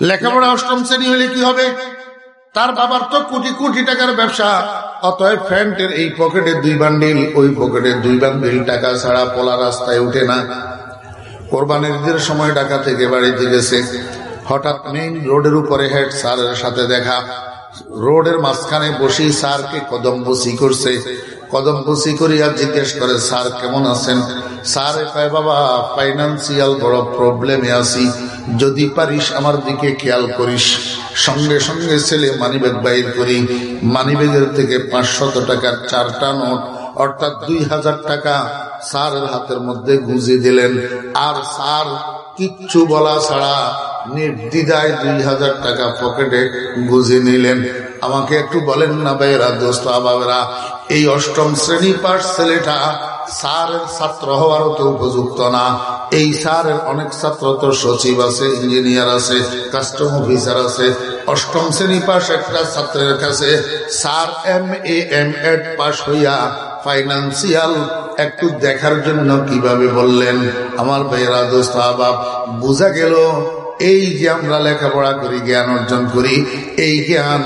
লেখাপড়া অষ্টম শ্রেণি হলে কি হবে? তার বাবার তো কোটি কোটি টাকার ব্যবসা, অতএব ফ্যান্টের এই পকেটে দুই বান্ডিল, ওই পকেটে দুই বান্ডিল টাকা ছাড়া পোলা রাস্তায় উঠে না। কোরবানির সময় ঢাকা থেকে বাড়িতে গেছে হঠাৎ মেইন রোডের উপরে হেড স্যারের সাথে দেখা। রোডের মাঝখানে বসি স্যারকে কদম বসি করছে। কদম বসি করিয়া জিজ্ঞেস করে, স্যার, কেমন আছেন? স্যার কয় বাবা ফাইন্যান্সিয়াল বড় প্রবলেমে আছি। যদি পারিস আমার দিকে খেয়াল করিস। সঙ্গে সঙ্গে ছেলে মানিব্যাগ বাইর করি। মানিব্যাগের থেকে পাঁচশত টাকার চারটা নোট, অর্থাৎ দুই হাজার টাকা স্যারের হাতের মধ্যে গুঁজে দিলেন। আর স্যার, কিচ্ছু বলা ছাড়া নির্দিদায় দুই হাজার টাকা পকেটে গুঁজে নিলেন। আমাকে একটু বলেন না ভাইরা দোস্ত আবাবেরা, এই অষ্টম শ্রেণি পাঠ ছেলেটা স্যারের ছাত্র হওয়ারও তো উপযুক্ত না। এই স্যারের অনেক ছাত্র তো সচিব আছে, ইঞ্জিনিয়ার আছে, কাস্টম অফিসার আছে। অষ্টম শ্রেণি পাশ একটা ছাত্রের কাছে sir M A M Ed pass হইয়া ফাইন্যান্সিয়াল একটু দেখার জন্য কীভাবে বললেন? আমার ভাইয়েরা দোস্ত আবাব, বোঝা গেল, এই যে আমরা লেখাপড়া করি, জ্ঞান অর্জন করি, এই জ্ঞান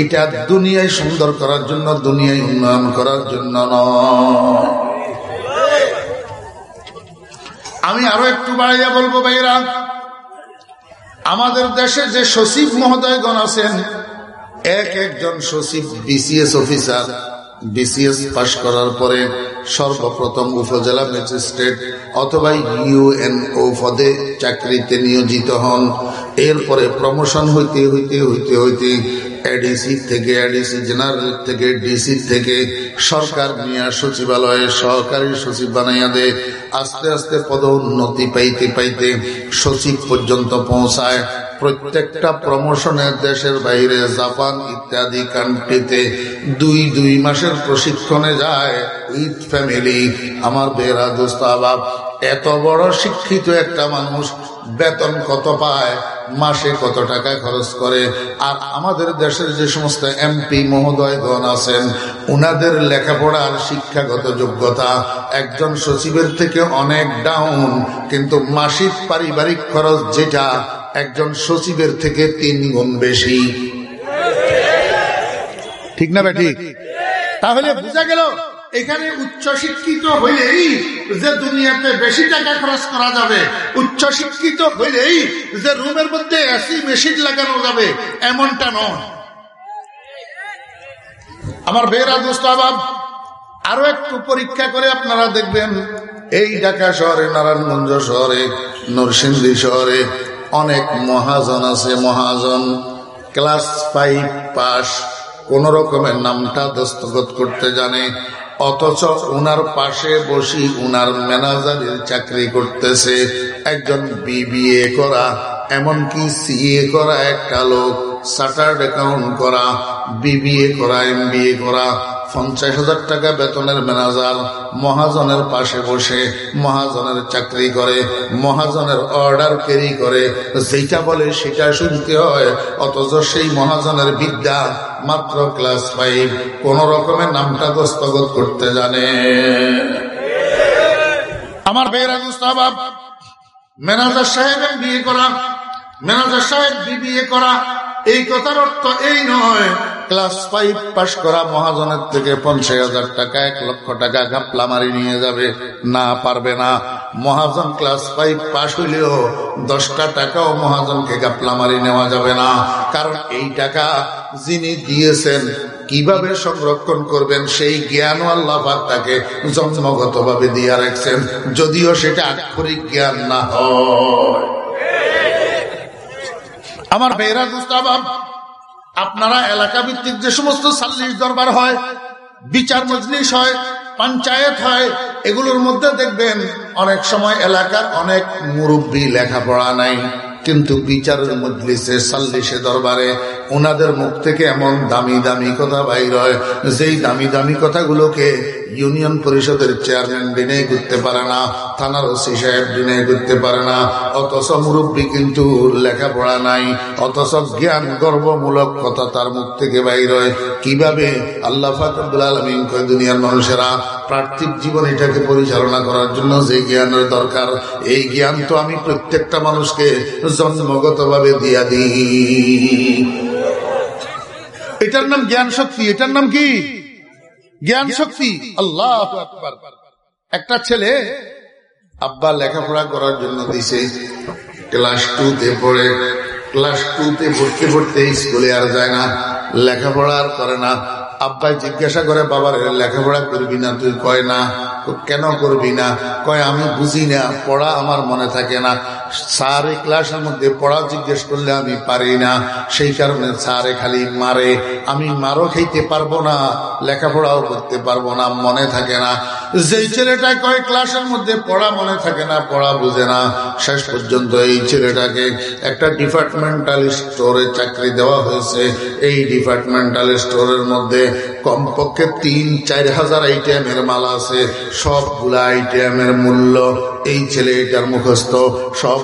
এটা দুনিয়ায় সুন্দর করার জন্য, দুনিয়ায় উন্নয়ন করার জন্য নয়। আমি আরও একটু বাড়াইয়া বলব ভাইরা আমাদের দেশে যে সচিব মহোদয়গণ আছেন, এক একজন সচিব, বিসিএস অফিসার, বিসিএস পাশ করার পরে সর্বপ্রথম উপজেলা ম্যাজিস্ট্রেট অথবা ইউএনও পদে চাকরিতে নিয়োজিত হন। এরপরে প্রমোশন হইতে হইতে হইতে হইতে এডিসি থেকে, এডিসি জেনারেল থেকে, ডিসি থেকে সরকার নিয়ে সচিবালয়ে সহকারী সচিব বানাইয়া দে আস্তে আস্তে পদোন্নতি পাইতে পাইতে সচিব পর্যন্ত পৌঁছায়। প্রত্যেকটা প্রমোশনের দেশের বাইরে, জাপান ইত্যাদি কান্ট্রিতে দুই দুই মাসের প্রশিক্ষণে যায়। উইথ ফ্যামিলি আমার বেরা দোস্ত আবাব এত বড় শিক্ষিত একটা মানুষ বেতন কত পায়, মাসে কত টাকা খরচ করে, আর আমাদের দেশের যে সমস্ত এমপি মহোদয়গণ আছেন, উনাদের লেখাপড়ার শিক্ষাগত যোগ্যতা একজন সচিবের থেকে অনেক ডাউন কিন্তু মাসিক পারিবারিক খরচ যেটা একজন সচিবের থেকে তিন গুণ বেশি। ঠিক না ঠিক। তাহলে বোঝা গেল? এখানে উচ্চ শিক্ষিত হইলেই যে দুনিয়াতে বেশি টাকা খরচ করা যাবে উচ্চ শিক্ষিত হইলেই যে রুমের মধ্যে এসি মেশিন লাগানো যাবে, এমনটা নয়। আমার বেরা দুস্তাবাব আরও একটু পরীক্ষা করে আপনারা দেখবেন, এই ঢাকা শহরে, নারায়ণগঞ্জ শহরে, নরসিংদী শহরে অনেক মহাজন আছে, মহাজন। ক্লাস ফাইভ পাস কোন রকমের নামটা দস্তখত করতে জানে অথচ উনার পাশে বসি উনার ম্যানেজারের চাকরি করতেছে। একজন বিবিএ করা, এমনকি সিএ করা একটা লোক, চার্টার্ড অ্যাকাউন্ট করা, বিবিএ করা এম করা। পঞ্চাশ হাজার টাকা বেতনের ম্যানেজার মহাজনের পাশে বসে মহাজনের চাকরি করে, মহাজনের অর্ডার ক্যারি করে। যেটা বলে সেটা শুনতে হয়, অথচ সেই মহাজনের বিদ্যা মাত্র ক্লাস ফাইভ। কোন রকমের নামটা দস্তগত করতে জানে। আমার বেহরাজ ম্যানেজার সাহেব বিয়ে করা, ম্যানেজার সাহেব বিবিএ করা এই কথার অর্থ এই নয় ক্লাস ফাইভ পাস করা মহাজনের থেকে পঞ্চাশ হাজার টাকা, এক লক্ষ টাকা গাপলা মারি নিয়ে যাবে। না, পারবে না। মহাজন ক্লাস ফাইভ পাস হইলেও দশটা টাকাও মহাজনকে গাপলা মারি নেওয়া যাবে না। কারণ এই টাকা যিনি দিয়েছেন, কীভাবে সংরক্ষণ করবেন, সেই জ্ঞানও আল্লাহ তাকে জন্মগত ভাবে দিয়ে রাখছেন। যদিও সেটা আক্ষরিক জ্ঞান না হয়। আমার বেহরা গুস্তাব আপনারা এলাকা ভিত্তিক যে সমস্ত সাল্লিশ দরবার হয়, বিচার মজলিস হয়, পঞ্চায়েত হয়, এগুলোর মধ্যে দেখবেন অনেক সময় এলাকার অনেক মুরব্বী লেখাপড়া নাই। কিন্তু বিচারের মজলিসে সাল্লিশে দরবারে ওনাদের মুখ থেকে এমন দামি দামি কথা বাইর হয়। যেই দামি দামি কথাগুলোকে ইউনিয়ন পরিষদের চেয়ারম্যান ডিনে করতে পারে না, থানার ওসি সাহেব ডিনে করতে পারে না। অথচ মুরব্বী কিন্তু লেখাপড়া নাই, অথচ জ্ঞান গর্বমূলক কথা তার মুখ থেকে বাইর হয়। কীভাবে আল্লাহ ফাকবুল আলমিন কয়, দুনিয়ার মানুষেরা পার্থিব জীবন এটাকে পরিচালনা করার জন্য যে জ্ঞানের দরকার, এই জ্ঞান তো আমি প্রত্যেকটা মানুষকে জন্মগত ভাবে দিয়া দিই। এটার নাম জ্ঞান শক্তি এটার নাম কি? জ্ঞান শক্তি। আল্লাহ একটা ছেলে আব্বা লেখাপড়া করার জন্য দিছে। ক্লাস টু তে পড়ে। ক্লাস টু তে পড়তে পড়তে স্কুলে আর যায় না। লেখাপড়া আর করে না। আব্বাই জিজ্ঞাসা করে বাবার লেখাপড়া করবি না তুই? কয় না। কেন করবি না? কয় আমি বুঝি না। পড়া আমার মনে থাকে না। স্যার ক্লাসের মধ্যে পড়া জিজ্ঞেস করলে আমি পারি না। সেই কারণে স্যারে খালি মারে। আমি মারও খেতে পারব না, লেখাপড়াও করতে পারব না, মনে থাকে না। যেই ছেলেটা কয় ক্লাসের মধ্যে পড়া মনে থাকে না, পড়া বুঝে না। শেষ পর্যন্ত এই ছেলেটাকে একটা ডিপার্টমেন্টাল স্টোরে চাকরি দেওয়া হয়েছে। এই ডিপার্টমেন্টাল স্টোরের মধ্যে কমপক্ষে তিন, চার হাজার আইটেমের মাল আছে। সবগুলা আইটেমের মূল্য এই ছেলে এটার মুখস্থ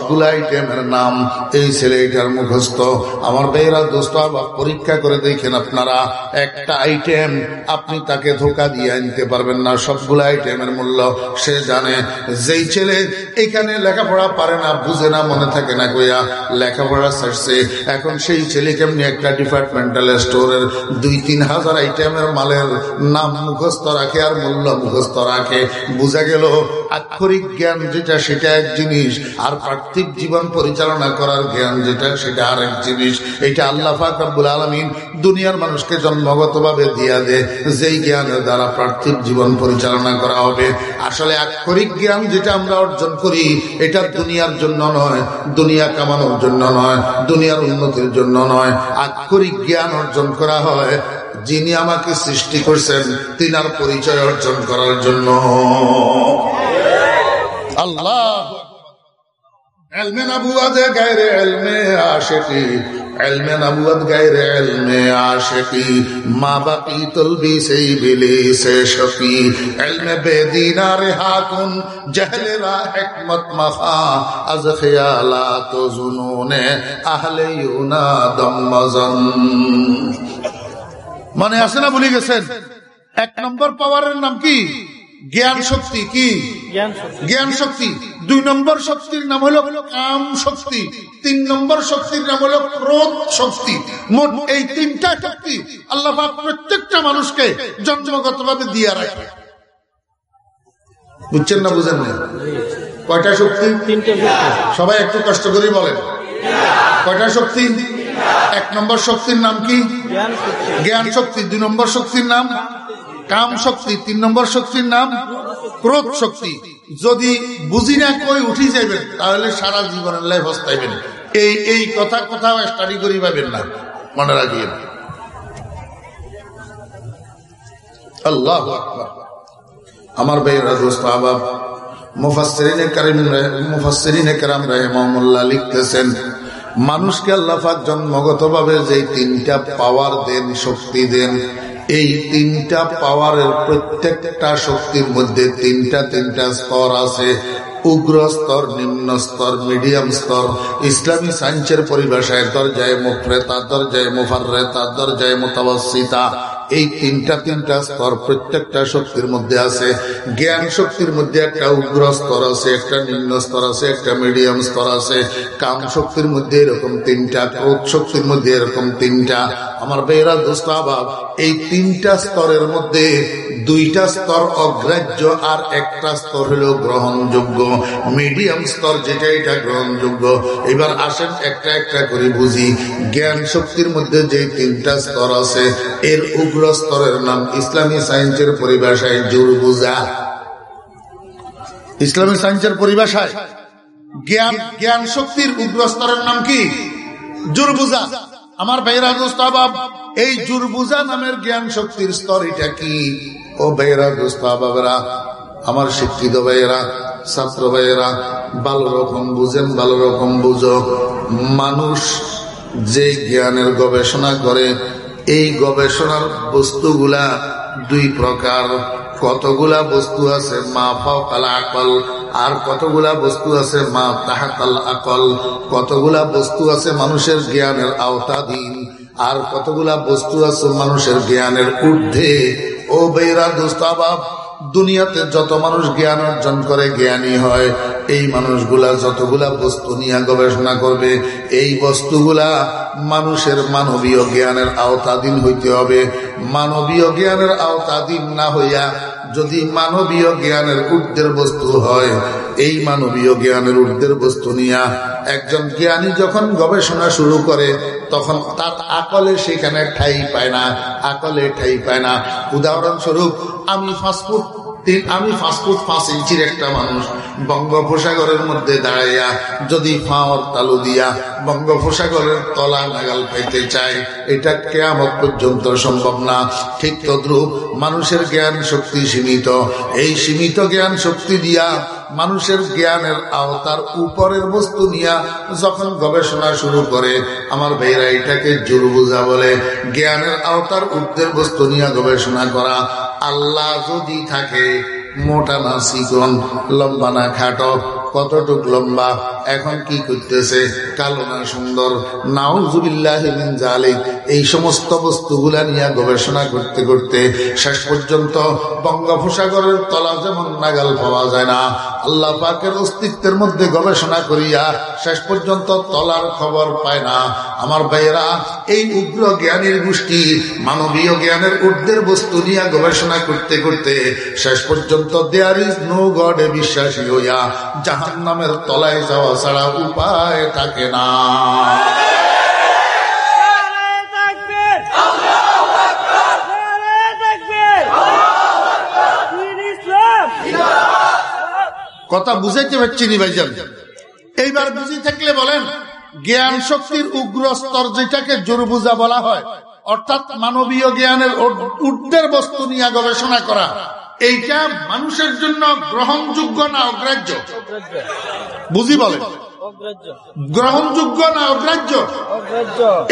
সবগুলো আইটেমের নাম। এই ছেলে এটার মুখস্থ। আমার বেয়েরা দোস্ত পরীক্ষা করে দেখেন আপনারা। একটা আইটেম আপনি তাকে ধোকা দিয়ে আনতে পারবেন না। সবগুলো আইটেমের মূল্য সে জানে। যেই ছেলে এখানে লেখাপড়া পারে না, বুঝে না, মনে থাকে না কইয়া লেখাপড়া ছাড়ছে। এখন সেই ছেলে কেমনি একটা ডিপার্টমেন্টাল স্টোরের দুই তিন হাজার আইটেমের মালের নাম মুখস্থ রাখে আর মূল্য মুখস্থ রাখে? বুঝা গেল, আক্ষরিক জ্ঞান যেটা, সেটা এক জিনিস। আর পার্থিব জীবন পরিচালনা করার জ্ঞান যেটা, সেটা আর এক জিনিস। এটা আল্লাহ ফাকবুল আলমিন দুনিয়ার মানুষকে জন্মগত ভাবে দিয়া দে। যেই জ্ঞানের দ্বারা পার্থিব জীবন পরিচালনা করা হবে। আসলে আক্ষরিক জ্ঞান যেটা আমরা অর্জন করি, এটা দুনিয়ার জন্য নয়, দুনিয়া কামানোর জন্য নয়, দুনিয়ার উন্নতির জন্য নয়। আক্ষরিক জ্ঞান অর্জন করা হয় যিনি আমাকে সৃষ্টি করছেন, তিনার পরিচয় অর্জন করার জন্য। আল্লাহ এলমে নবুয়াদে গায়রে এলমে আশেকি এলমে নবুয়াদ গায়রে এলমে আশেকি মা বাকি তলবি সেই বিলি সে শকি এলমে বেদিনার হাকুন জহলেরা হিকমত মখা আজ খিয়ালাত জুনুনে আহলে ইউনা দম্মজন মানে আসে না ভুলে গেছেন এক নম্বর পাওয়ারের নাম কি জ্ঞান শক্তি কি? জ্ঞান শক্তি। দুই নম্বর শক্তির নাম হলো কাম শক্তি। তিন নম্বর শক্তির নাম হলো ক্রোধ শক্তি। মোট এই তিনটা শক্তি আল্লাহ প্রত্যেকটা মানুষকে জন্মগত ভাবে দিয়ে রাখে। বুঝছেন না বুঝেন না কয়টা শক্তি? সবাই একটু কষ্ট করে বলেন। কয়টা শক্তি? এক নম্বর শক্তির নাম কি? জ্ঞান শক্তি। দুই নম্বর শক্তির নাম? কাম শক্তি, তিন নম্বর শক্তির নাম ক্রোধ শক্তি। যদি বুঝি না কই উঠি যাবেন তাহলে সারা জীবনের লাইফ হস্তাইবেন এই এই কথা কোথাও স্টাডি করি পাবেন না। মনে রাখিয়েন। আল্লাহ আমার রাহিমাহুল্লাহ লিখতেছেন, মানুষকে আল্লাহাক জন্মগত ভাবে যে তিনটা পাওয়ার দেন, শক্তি দেন এই তিনটা পাওয়ারের প্রত্যেকটা শক্তির মধ্যে তিনটা তিনটা স্তর আছে। উগ্র স্তর, নিম্ন স্তর, মিডিয়াম স্তর। ইসলামী সাইন্সের পরিভাষায়, দরজায় মুফরেতা দরজায় মুফারেতা দরজায় মোতাবসিতা এই তিনটা তিনটা স্তর প্রত্যেকটা শক্তির মধ্যে আছে। জ্ঞান শক্তির মধ্যে একটা উগ্র স্তর আছে, একটা নিম্ন স্তর আছে, একটা মিডিয়াম স্তর আছে। কাম শক্তির মধ্যে এরকম তিনটা, ক্রোধ শক্তির মধ্যে এরকম তিনটা। আমার বেহরা দোস্তাবাব এই তিনটা স্তরের মধ্যে দুইটা স্তর অগ্রাহ্য আর একটা স্তর হলো গ্রহণযোগ্য। মিডিয়াম স্তর যেটা, এটা গ্রহণযোগ্য। এবার আসেন একটা একটা করে বুঝি। জ্ঞান শক্তির মধ্যে যে তিনটা স্তর আছে, এর উগ্র স্তরের নাম ইসলামী সায়েন্সের পরিভাষায় জোর বুঝা ইসলামী সায়েন্সের পরিভাষায় জ্ঞান জ্ঞান শক্তির উগ্র স্তরের নাম কি? জোর বুঝা আমার ভাইরা এই জুরবুজা নামের জ্ঞান শক্তির স্তর এটা কি? ও ভাইরা দোস্তাবাবরা আমার শিক্ষিত ভাইয়েরা, ছাত্র ভাইয়েরা ভালো রকম বুঝেন ভালো রকম বুঝো। মানুষ যে জ্ঞানের গবেষণা করে, এই গবেষণার বস্তুগুলা দুই প্রকার। কতগুলা বস্তু আছে? মা ফাল আকল। আর কতগুলা বস্তু আছে? মা তাহাতাল আকল। কতগুলা বস্তু আছে? মানুষের জ্ঞানের আওতাধীন। আর কতগুলা বস্তু আছে মানুষের জ্ঞানের ঊর্ধ্বে? ও বেরা দোস্তাবাব দুনিয়াতে যত মানুষ জ্ঞান অর্জন করে, জ্ঞানী হয়, এই মানুষগুলা যতগুলা বস্তু নিয়ে গবেষণা করবে, এই বস্তুগুলা মানুষের মানবীয় জ্ঞানের আওতাধীন হইতে হবে। মানবীয় জ্ঞানের আওতাধীন না হইয়া যদি মানবীয় জ্ঞানের ঊর্ধ্বের বস্তু হয়, এই মানবীয় জ্ঞানের ঊর্ধ্বের বস্তু নিয়া একজন জ্ঞানী যখন গবেষণা শুরু করে তখন তার আকলে সেখানে ঠাই পায় না, আকলে ঠাই পায় না। উদাহরণস্বরূপ, আমি ফাস্টফুড তিন আমি ফাস্টফুড পাঁচ ইঞ্চির একটা মানুষ, বঙ্গোপসাগরের মধ্যে দাঁড়াইয়া যদি ফাঁওয়ার তালু দিয়া বঙ্গোপসাগরের তলা নাগাল পাইতে চাই এটা কেয়ামত পর্যন্ত সম্ভব না। ঠিক তদ্রুপ, মানুষের জ্ঞান শক্তি সীমিত। এই সীমিত জ্ঞান শক্তি দিয়া মানুষের জ্ঞানের আওতার উপরের বস্তু নিয়া যখন গবেষণা শুরু করে, আমার ভাইরা এটাকে জোর বোঝা বলে, জ্ঞানের আওতার ঊর্ধ্বের বস্তু নিয়ে গবেষণা করা। আল্লাহ যদি থাকে, মোটা না চিকন লম্বা না খাটো কতটুক লম্বা? এখন কি করতেছে? কালো না সুন্দর? নাউজুবিল্লাহ জালিক এই সমস্ত বস্তুগুলা নিয়ে গবেষণা করতে করতে শেষ পর্যন্ত বঙ্গোপসাগরের তলা যেমন নাগাল পাওয়া যায় না, আল্লাহ পাকের অস্তিত্বের মধ্যে গবেষণা করিয়া শেষ পর্যন্ত তলার খবর পায় না। আমার ভাইয়েরা, এই উগ্র জ্ঞানের গোষ্ঠী, মানবীয় জ্ঞানের ঊর্ধ্বের বস্তু নিয়ে গবেষণা করতে করতে শেষ পর্যন্ত দেয়ার ইজ নো গডে বিশ্বাসী হইয়া জাহান নামের তলায় যাওয়া ছাড়া উপায় থাকে না। কথা বুঝাইতে পারছি নি ভাইজান? এইবার বুঝি থাকলে বলেন জ্ঞান শক্তির উগ্র স্তর যেটাকে জোর বলা হয়, অর্থাৎ মানবীয় জ্ঞানের ঊর্ধ্বের বস্তু নিয়ে গবেষণা করা। এইটা মানুষের জন্য গ্রহণযোগ্য না অগ্রাহ্য? বুঝি বলে? গ্রহণযোগ্য না অগ্রাহ্য?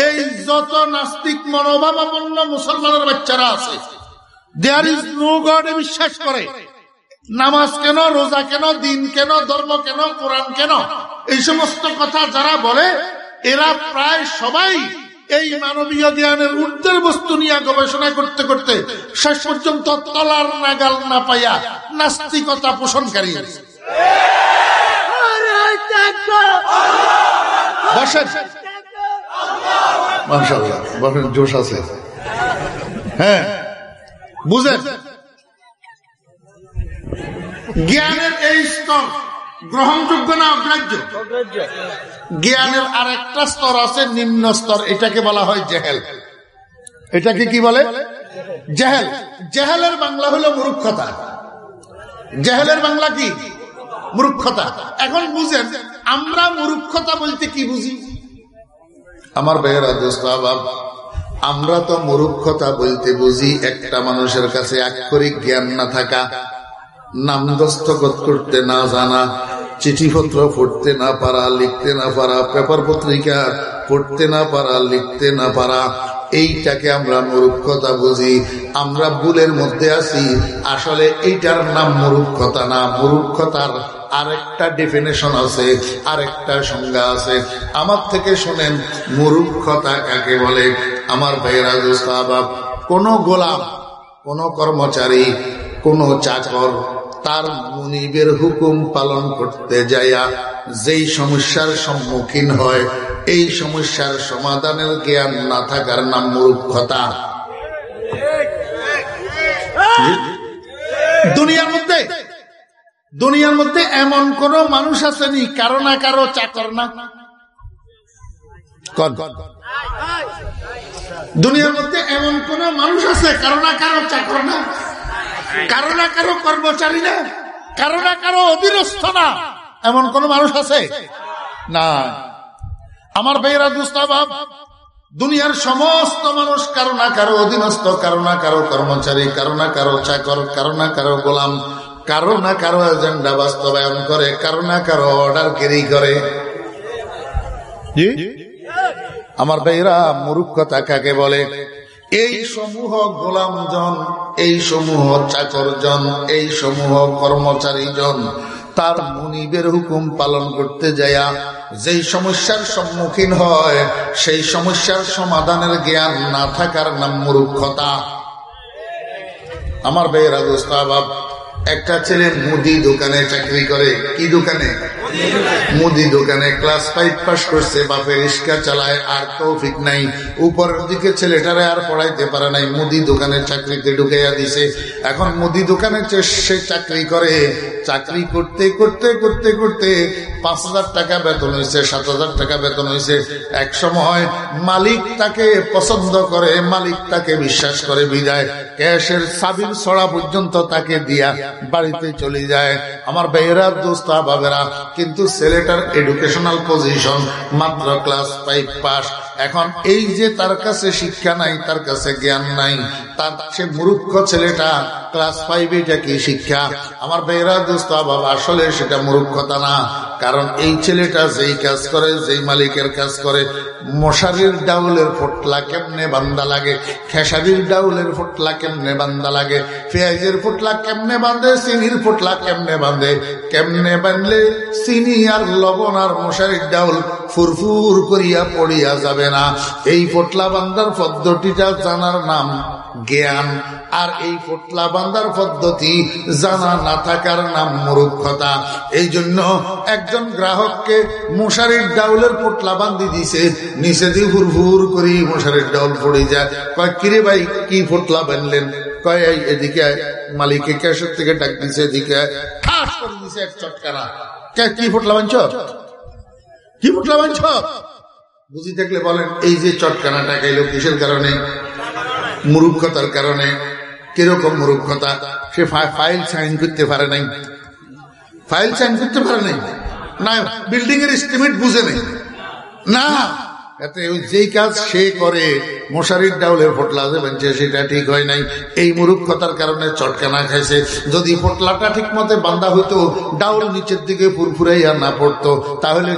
এই যত নাস্তিক মনোভাবাপন্ন মুসলমানের বাচ্চারা আছে দেয়ার ইজ নো গডে বিশ্বাস করে। নামাজ কেন, রোজা কেন, দিন কেন, ধর্ম কেন, কোরআন কেন? এই সমস্ত কথা যারা বলে, এরা প্রায় সবাই এই মানবীয় জ্ঞানের ঊর্ধ্বের বস্তু নিয়ে গবেষণা করতে করতে শেষ পর্যন্ত তলার নাগাল না পাইয়া নাস্তিকতা পোষণকারী জোশ হ্যাঁ জ্ঞানের এই স্তর গ্রহণযোগ্য না অগ্রাহ্য? জ্ঞানের আর একটা স্তর আছে নিম্ন স্তর। এটাকে বলা হয় জেহেল। এটাকে কি বলে? জেহেল। জেহেলের বাংলা হলো মূর্খতা। জেহেলের বাংলা কি? মূর্খতা। এখন বুঝেন আমরা মূর্খতা বলতে কি বুঝি? আমার বেহরা দোস্ত আমরা তো মূর্খতা বলতে বুঝি একটা মানুষের কাছে আক্ষরিক জ্ঞান না থাকা। নাম দস্তখত করতে না জানা, চিঠিপত্র পড়তে না পারা, লিখতে না পারা, পেপার পত্রিকা পড়তে না পারা, লিখতে না পারা, এইটাকে আমরা মূর্খতা বুঝি। আমরা ভুলের মধ্যে আছি। আসলে এইটার নাম মূর্খতা না। মূর্খতার আরেকটা ডেফিনেশন আছে, আরেকটা সংজ্ঞা আছে। আমার থেকে শোনেন, মূর্খতা কাকে বলে? আমার ভাইরা কোনো গোলাম, কোনো কর্মচারী, কোন চাকর তার মুনিবের হুকুম পালন করতে যাইয়া যেই সমস্যার সম্মুখীন হয়, এই সমস্যার সমাধানের জ্ঞান না থাকার নাম মূর্খতা। দুনিয়ার মধ্যে দুনিয়ার মধ্যে এমন কোন মানুষ আসেনি, কারও না কারও চাকর না। দুনিয়ার মধ্যে এমন কোন মানুষ আছে, কারও না কারও চাকর না। কারও না কারও কর্মচারী না, কারও না কারও অধীনস্থ না। এমন কোন মানুষ আছে? না আমার বেয়েরা দুস্তাবাব দুনিয়ার সমস্ত মানুষ কারও না কারও অধীনস্থ, কারও না কারও কর্মচারী, কারও না কারও চাকর, কারও না কারও গোলাম, কারও না কারও এজেন্ডা বাস্তবায়ন করে, কারও না কারও অর্ডার ক্যারি করে। আমার ভাইরা মূর্খতা কাকে বলে? এই সমূহ গোলামজন, এই সমূহ চাকরজন, এই সমূহ কর্মচারীজন, তার মুনিবের হুকুম পালন করতে যায়া যেই সমস্যার সম্মুখীন হয়, সেই সমস্যার সমাধানের জ্ঞান না থাকার নাম মূর্খতা। আমার দোস্তাবাব একটা ছেলে মুদি দোকানে চাকরি করে, কি দোকানে? মুদি দোকানে ক্লাস ফাইভ পাস করছে, বাপের রিস্কা চালায়, আর তৌফিক নাই। উপরের দিকে ছেলেটারে আর পড়াইতে পারে নাই, মুদি চাকরিতে ঢুকাইয়া দিছে। এখন মুদি সে চাকরি করে, চাকরি করতে করতে করতে করতে পাঁচ হাজার টাকা বেতন হয়েছে, সাত হাজার টাকা বেতন হয়েছে। এক সময় মালিক তাকে পছন্দ করে, মালিক তাকে বিশ্বাস করে বিদায়। ক্যাশের সাবির ছড়া পর্যন্ত তাকে দিয়া বাড়িতে চলে যায়। আমার বেয়েরা দোস্তা বাবেরা কিন্তু ছেলেটার এডুকেশনাল পজিশন মাত্র ক্লাস ফাইভ পাস এখন এই যে তার কাছে শিক্ষা নাই, তার কাছে জ্ঞান নাই, তার সে মূর্খ ছেলেটা ক্লাস ফাইভ এটা কি শিক্ষা? আমার বেয়েরা দোস্ত, বাবা, আসলে সেটা মূর্খতা না। কারণ এই ছেলেটা যেই কাজ করে, যেই মালিকের কাজ করে, মশারির ডাউলের ফোটলা কেমনে বান্দা লাগে? খেসারির ডাউলের ফোটলা কেমনে বান্দা লাগে? পেঁয়াজের ফোটলা কেমনে বাঁধে চিনির ফোটলা কেমনে বাঁধে কেমনে বাঁধলে চিনি আর লবণ আর মশারির ডাউল ফুরফুর করিয়া পড়িয়া যাবে? না। এই ফোটলা বান্দার পদ্ধতিটা জানার নাম জ্ঞান, আর এই ফোটলা বান্দার পদ্ধতি জানা না থাকার নাম মূর্খতা। এই জন্য একজন গ্রাহককে মশারির ডাউলের পোটলা বান্ধি দিছে নিচে দিয়ে ফুরফুর করি মশারির ডাউল পড়ে যায়। কয়, কিরে ভাই, কি ফোটলা বানলেন? কয় এদিকে মালিকে ক্যাশের থেকে ডাক দিছে, এদিকে ঠাস দিছে এক চটকারা। কি ফোটলা বানছ? কি ফোটলা বানছ? বুঝি থাকলে বলেন, এই যে চটকানাটা গাইল কিসের কারণে? মুরুক্ষতার কারণে। কীরকম মুরুক্ষতা? সে ফাইল সাইন করতে পারে নাই। ফাইল সাইন করতে পারে নাই? না বিল্ডিং এর এস্টিমেট বুঝে নেই। না এতে ওই যেই কাজ সে করে, মশারির ডাউলের বেঞ্চে সেটা ঠিক হয় নাই। এই মুরুক্ষতার কারণে খাইছে। যদি ঠিক মতে বান্ধা হইতো, ডাউল নিচের দিকে ফুরফুরাইয়া না তাহলে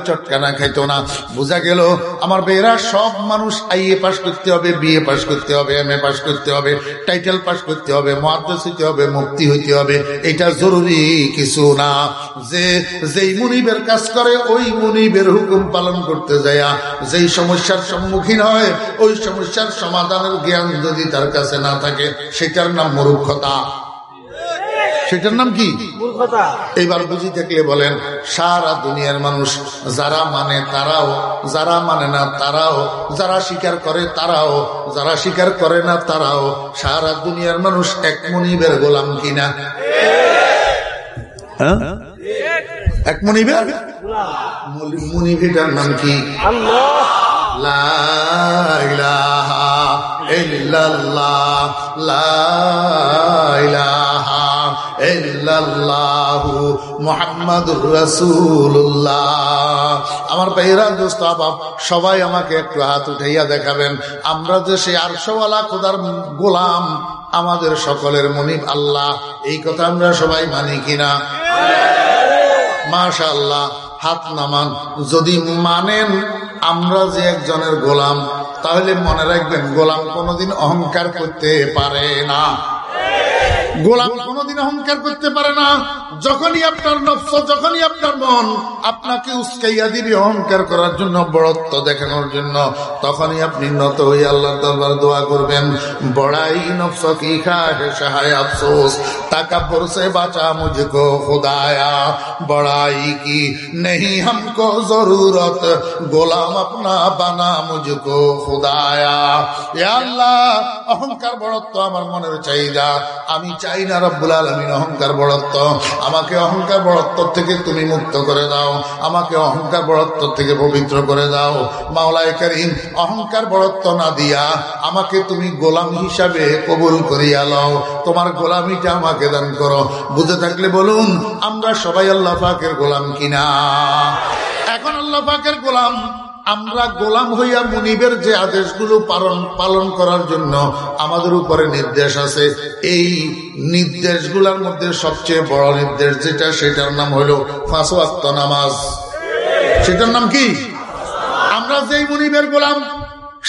খাইতো না। বোঝা গেল, আমার বেয়েরা সব মানুষ করতে হবে করতে হবে, এম এ পাস করতে হবে, টাইটেল পাস করতে হবে, মহাদ্দেশ হইতে হবে, মুক্তি হইতে হবে। এটা জরুরি কিছু না। যে, যেই মুনিবের কাজ করে, ওই মুনিবের হুকুম পালন করতে যায়, যেই সমস্যার সম্মুখীন হয় ওই সমস্যার সমাধানের জ্ঞান যদি তার কাছে না থাকে সেটার নাম মূর্খতা। সেটার নাম কি? এইবার বুঝি থাকলে বলেন সারা দুনিয়ার মানুষ যারা মানে তারাও যারা মানে না তারাও যারা স্বীকার করে তারাও যারা স্বীকার করে না তারাও সারা দুনিয়ার মানুষ এক মনিবের গোলাম কিনা? হ্যাঁ? এক মনিবের? মনিবেটার নাম কি? মোহাম্মদুর রসুল্লাহ আমার ভাইরা দোস্ত সবাই আমাকে একটু হাত উঠাইয়া দেখাবেন। আমরা যে সে আরশোওয়ালা খোদার গোলাম, আমাদের সকলের মনিব আল্লাহ। এই কথা আমরা সবাই মানি কিনা? মাশা আল্লাহ হাত নামান। যদি মানেন আমরা যে একজনের গোলাম তাহলে মনে রাখবেন গোলাম কোনোদিন অহংকার করতে পারে না। গোলাম কোনদিন অহংকার করতে পারে না যখনই আপনার নফস যখনই আপনার মন আপনাকে উস্কাইয়া দিবে অহংকার করার জন্য বড়ত্ব দেখানোর জন্য তখনই আপনি নত হয়ে আল্লাহ দরবার দোয়া করবেন বড়াই নফস কি খায় সহায় আফসোস টাকা পরসে বাঁচা মুঝকো খুদায়া বড়াই কি নেই हमको জরুরত গোলাম আপনা বানা মুঝকো খুদায়া আল্লাহ অহংকার বড়ত্ব আমার মনের চাহিদা আমি চাই চাই না রব্বুল আলমিন অহংকার বড়ত্ব। আমাকে অহংকার বড়ত্ব থেকে তুমি মুক্ত করে দাও। আমাকে অহংকার বড়ত্ব থেকে পবিত্র করে দাও। মাওলায় করিম, অহংকার বড়ত্ব না দিয়া আমাকে তুমি গোলাম হিসাবে কবুল করিয়া লও। তোমার গোলামিটা আমাকে দান করো। বুঝে থাকলে বলুন, আমরা সবাই আল্লাহ পাকের গোলাম কিনা? এখন আল্লাহ পাকের গোলাম আমরা গোলাম হইয়া মুনিবের যে আদেশগুলো পালন পালন করার জন্য আমাদের উপরে নির্দেশ আছে, এই নির্দেশগুলোর মধ্যে সবচেয়ে বড় নির্দেশ যেটা, সেটার নাম হলো ফাঁসওয়াক্ত নামাজ। সেটার নাম কি? আমরা যেই মুনিবের গোলাম,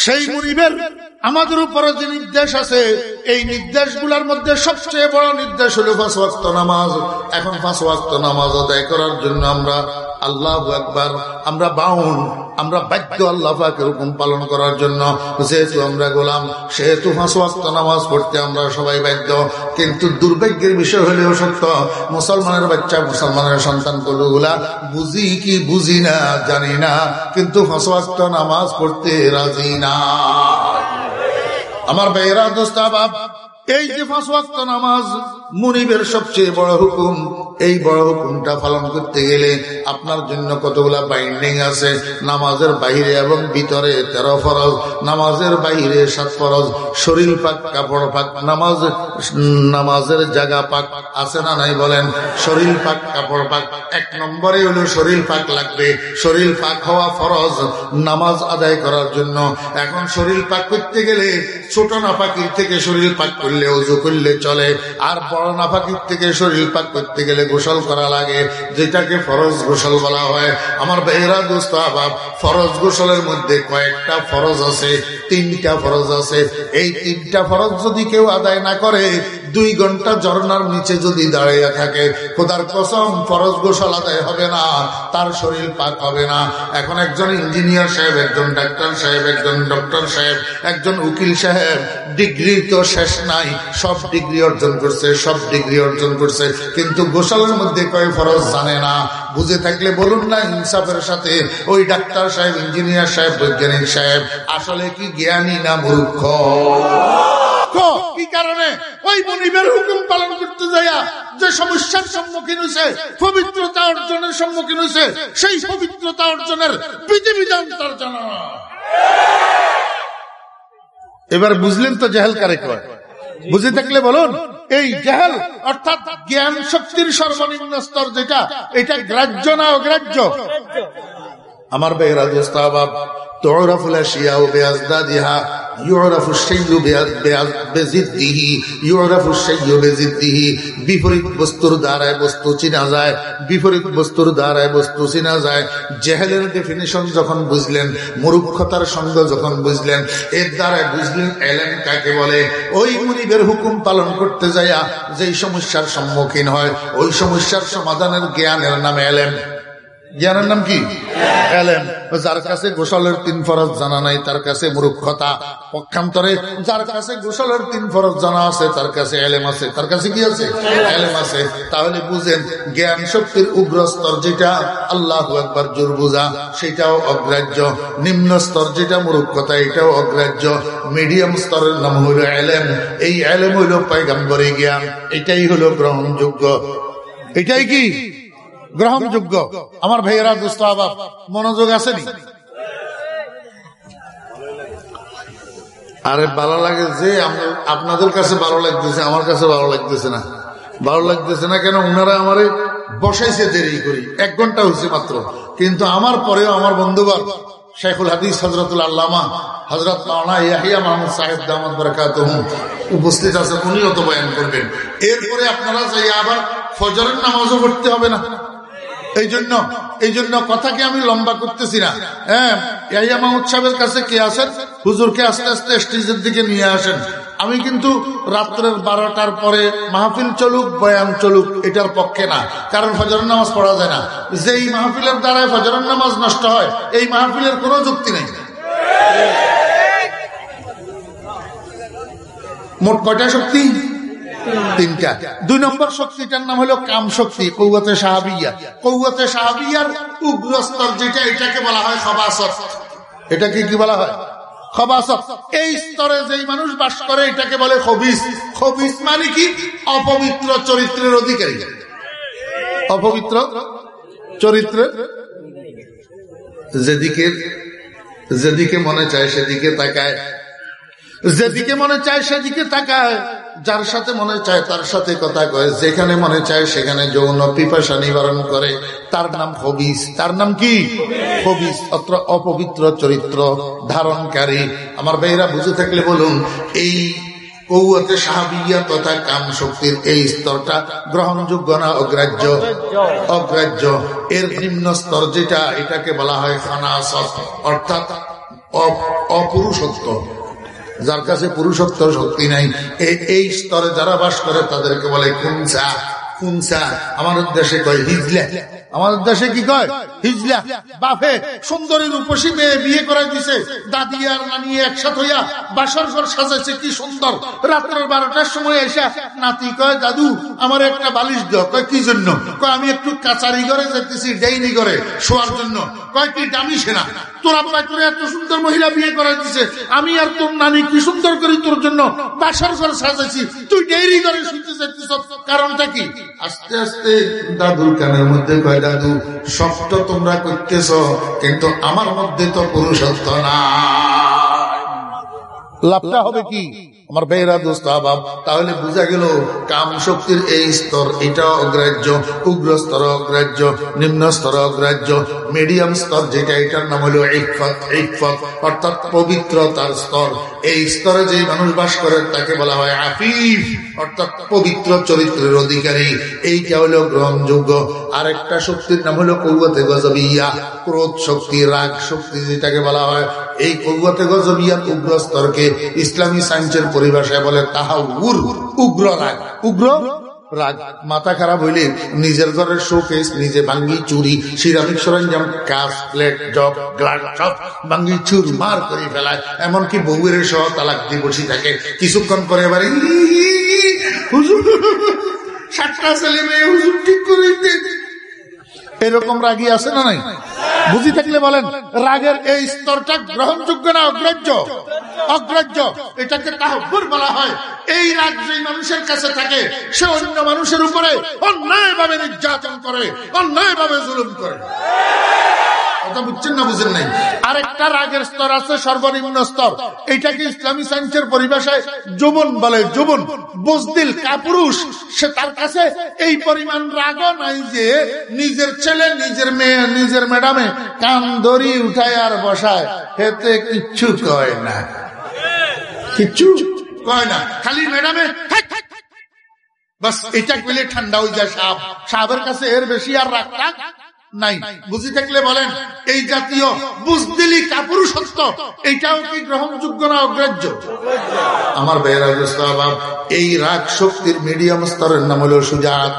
সেই মুনিবের আমাদের উপরে যে নির্দেশ আছে, এই নির্দেশগুলোর মধ্যে সবচেয়ে বড় নির্দেশ হলো পাঁচ নামাজ। এখন পাঁচ নামাজ আদায় করার জন্য আমরা আল্লাহ একবার আমরা বাউন, আমরা বাধ্য আল্লাহ পাকের পালন করার জন্য। যেহেতু আমরা গোলাম, সেহেতু পাঁচ নামাজ পড়তে আমরা সবাই বাধ্য। কিন্তু দুর্ভাগ্যের বিষয় হলেও সত্য, মুসলমানের বাচ্চা, মুসলমানের সন্তানগুলা বুঝি কি বুঝি না, জানি না। কিন্তু পাঁচ নামাজ পড়তে রাজি না। আমার বেহরা দোস্তাবাব এই যে পাঁচ ওয়াক্ত নামাজ মুনিবের সবচেয়ে বড় হুকুম, এই বড় হুকুমটা পালন করতে গেলে আপনার জন্য কতগুলা বাইন্ডিং আছে? নামাজের বাইরে এবং ভিতরে তেরো ফরজ, নামাজের বাইরে সাত ফরজ, শরীর পাক, কাপড় পাক, নামাজ, নামাজের জায়গা পাক আছে না নাই বলেন? শরীর পাক, কাপড় পাক, এক নম্বরে হলো শরীর পাক লাগবে। শরীর পাক হওয়া ফরজ, নামাজ আদায় করার জন্য। এখন শরীর পাক করতে গেলে ছোট নাপাকির থেকে শরীর পাক করলে উজু করলে চলে। আর বড় নাপাকির থেকে, শরীর পাক করতে গেলে গোসল করা লাগে, যেটাকে ফরজ গোসল বলা হয়। আমার বেহরা দোস্ত আবাব, ফরজ গোসলের মধ্যে কয়েকটা ফরজ আছে, তিনটা ফরজ আছে। এই তিনটা ফরজ যদি কেউ আদায় না করে দুই ঘণ্টা ঝর্নার নিচে যদি দাঁড়িয়ে থাকে, খোদার কসম, ফরজ গোসল আদায় হবে না, তার শরীর পাক হবে না। এখন একজন ইঞ্জিনিয়ার সাহেব, একজন ডাক্তার সাহেব, একজন ডক্টর সাহেব, একজন উকিল সাহেব, ডিগ্রি তো শেষ নাই, সব ডিগ্রি অর্জন করছে, সব ডিগ্রি অর্জন করছে, কিন্তু গোসলের মধ্যে কয় ফরজ জানে না। বুঝে থাকলে বলুন না ইনসাফের সাথে, ওই ডাক্তার সাহেব, ইঞ্জিনিয়ার সাহেব, বৈজ্ঞানিক সাহেব, আসলে কি জ্ঞানী না মূর্খ? কি কারণে? ওই মনিবের হুকুম পালন করতে যাইয়া যে সমস্যার সম্মুখীন হয়েছে পবিত্রতা অর্জনের সম্মুখীন হয়েছে সেই পবিত্রতা অর্জনের বিধিবিধান তার জানা এবার বুঝলেন তো জেহেল কারে কয়? বুঝে থাকলে বলুন, এই জেহেল, অর্থাৎ জ্ঞান শক্তির সর্বনিম্ন স্তর যেটা, এটা গ্রাহ্য না অগ্রাহ্য? আমার বেগরা দোস্ত আবাব বিপরীত বস্তুর দ্বারায় বস্তু যায়, বিপরীত বস্তুর দ্বারায় বস্তু যায়। জেহেলের যখন বুঝলেন সঙ্গ যখন বুঝলেন, এর দ্বারা বুঝলেন এলেন কাকে বলে? ওই মুনিবের হুকুম পালন করতে যাইয়া যেই সমস্যার সম্মুখীন হয়, ওই সমস্যার সমাধানের জ্ঞান এর নামে এলেন জ্ঞানের নাম কি? এলেম। যার কাছে গোসলের তিন ফরজ জানা নাই, তার কাছে মূর্খতা। পক্ষান্তরে যার কাছে গোসলের তিন ফরজ জানা আছে, তার কাছে এলেম আছে। তার কাছে কি আছে? এলেম আছে। তাহলে বুঝেন, জ্ঞান শক্তির উগ্র স্তর যেটা, আল্লাহ একবার জোর বুঝা, সেটাও অগ্রাহ্য। নিম্ন স্তর যেটা মূর্খতা, এটাও অগ্রাহ্য। মিডিয়াম স্তরের নাম হইল এলেম। এই এলেম হইল পাইগাম্বরী জ্ঞান। এটাই হলো গ্রহণযোগ্য। এটাই কি? গ্রহণযোগ্য। আমার ভাইয়েরা দোস্ত আবাব, মনোযোগ আসেনি? আরে, ভালো লাগে যে আপনাদের কাছে ভালো লাগতেছে, আমার কাছে ভালো লাগতেছে না। ভালো লাগতেছে না কেন? ওনারা আমারে বসাইছে দেরি করি। এক ঘণ্টা হয়েছে মাত্র। কিন্তু আমার পরেও আমার বন্ধুগণ, শেখুল হাদিস হজরতুল আল্লামা হজরত সাহেব উপস্থিত আছে উনিও তো বয়ান করবেন। এরপরে আপনারা যাই আবার ফজরের নামাজও পড়তে হবে না। এই জন্য এই জন্য কথাকে আমি লম্বা করতেছি না। হ্যাঁ মাহমুদ সাহেবের কাছে কে আসেন হুজুরকে আস্তে আস্তে স্টেজের দিকে নিয়ে আসেন। আমি কিন্তু রাত্রের বারোটার পরে মাহফিল চলুক, বয়ান চলুক, এটার পক্ষে না। কারণ ফজরের নামাজ পড়া যায় না। যেই মাহফিলের দ্বারায় ফজরের নামাজ নষ্ট হয়, এই মাহফিলের কোনো যুক্তি নেই। মোট কয়টা শক্তি? তিনটা। দুই নম্বর শক্তিটার নাম হলো কাম শক্তি কৌয়াতে সাহাবিয়া। কৌয়াতে সাহাবিয়ার উগ্র স্তর যেটা, এটাকে বলা হয় সবাসত এটাকে কি বলা হয়? এই স্তরে যেই মানুষ বাস করে, এটাকে বলে মানে কি? অপবিত্র চরিত্রের অধিকারী। অপবিত্র চরিত্রের যেদিকে যেদিকে মনে চায় সেদিকে তাকায়। যেদিকে মনে চায় সেদিকে তাকায়। যার সাথে মনে চায়, তার সাথে কথা কয়। যেখানে মনে চায়, সেখানে যৌন পিপাসা নিবারণ করে। তার নাম হবিস। তার নাম কি? হবিস। অত্র অপবিত্র চরিত্র ধারণকারী। আমার ভাইরা বুঝে থাকলে বলুন, এই কৌয়াতে সাহাবিয়া তথা কাম শক্তির এই স্তরটা গ্রহণযোগ্য না অগ্রাহ্য? অগ্রাহ্য। এর নিম্ন স্তর যেটা, এটাকে বলা হয় খানাস অর্থাৎ অপুরুষত্ব। যার কাছে পুরুষত্ব শক্তি নাই এই স্তরে যারা বাস করে তাদেরকে বলে কুঞ্চা কুঞ্চা আমার উদ্দেশ্যে কয় কি কয়? হিজলা। বাপে মেয়ে বিয়ে করে দিছে। দাদি আর নানি একসাথে হইয়া বাসর ঘর সাজাইছে, কি সুন্দর। রাত্রের বারোটার সময় এসে নাতি কয়, দাদু, আমার একটা বালিশ দাও। কয়, কি জন্য? কয়, আমি একটু কাচারি ঘরে যেতেছি ডেইনি করে শোয়ার জন্য। কয়, কি দামি সেনা? তোর আব্বা করে এত সুন্দর মহিলা বিয়ে করে দিছে। আমি আর তোর নানি কি সুন্দর করি তোর জন্য? বাসর ঘর সাজাইছি। তুই ডেইরি করে শুনতে চাইছিস কারণটা কি? আস্তে আস্তে দাদুর কানের মধ্যে কয় দাদু তোমরা করতেছ কিন্তু আমার মধ্যে তো পুরুষত্ব না লাভটা হবে কি? আমার বেহরা দোস্ত আবাব, তাহলে বোঝা গেল কাম শক্তির এই স্তর এটা অগ্রাহ্য, উগ্র স্তর অগ্রাহ্য, নিম্ন স্তর অগ্রাহ্য মিডিয়াম স্তর যেটা এটার নাম হলো অর্থাৎ পবিত্রতার স্তর। এই স্তরে যে মানুষ বাস করে তাকে বলা হয় আফিফ, অর্থাৎ পবিত্র চরিত্রের অধিকারী। এইটা হলো গ্রহণযোগ্য। আরেকটা শক্তির নাম হলো কৌগতে গজবিয়া। ক্রোধ শক্তি, রাগ শক্তি যেটাকে বলা হয়। এই কৌগতে গজবিয়ার উগ্র স্তরকে ইসলামী সায়েন্সের পরিভাষায় বলে তাহা উর উগ্র রাগ। উগ্র রাগ। মাথা খারাপ হইলে নিজের ঘরের শোকেস, নিজে ভাঙ্গি চুরি, সিরামিক সরঞ্জাম, কাজ প্লেট জগ গ্লাস, সব ভাঙ্গি চুর মার করে ফেলায়। এমনকি বউয়ের সহ তালাক দিয়ে বসে থাকে। কিছুক্ষণ পরে এবারে সাতটা ছেলে মেয়ে হুজুর ঠিক করে এরকম রাগি আছে না নাই? বুঝি থাকলে বলেন, রাগের এই স্তরটা গ্রহণযোগ্য না অগ্রাহ্য? অগ্রাহ্য। এটাকে তাহবুর বলা হয়। এই রাগ যে মানুষের কাছে থাকে, সে অন্য মানুষের উপরে অন্যায় ভাবে নির্যাতন করে অন্যায় ভাবে জুলুম করে। নিজের ছেলে, নিজের মেয়ে, নিজের ম্যাডামে কান দড়ি উঠায় আর বসায়। হেতে কিচ্ছু কয় না। কিচ্ছু কয় না। খালি ম্যাডামে এটা কইলে ঠান্ডা হয়ে যায় সাপ। সাপের কাছে এর বেশি আর রাখতা নাই। বুঝি থাকলে বলেন, এই জাতীয় বুঝদিলি কাপুরুষত্ব এটাও কি গ্রহণযোগ্য না অগ্রাহ্য? আমার বেহরাজ এই রাগ শক্তির মিডিয়াম স্তরের নাম হলো সুজাত।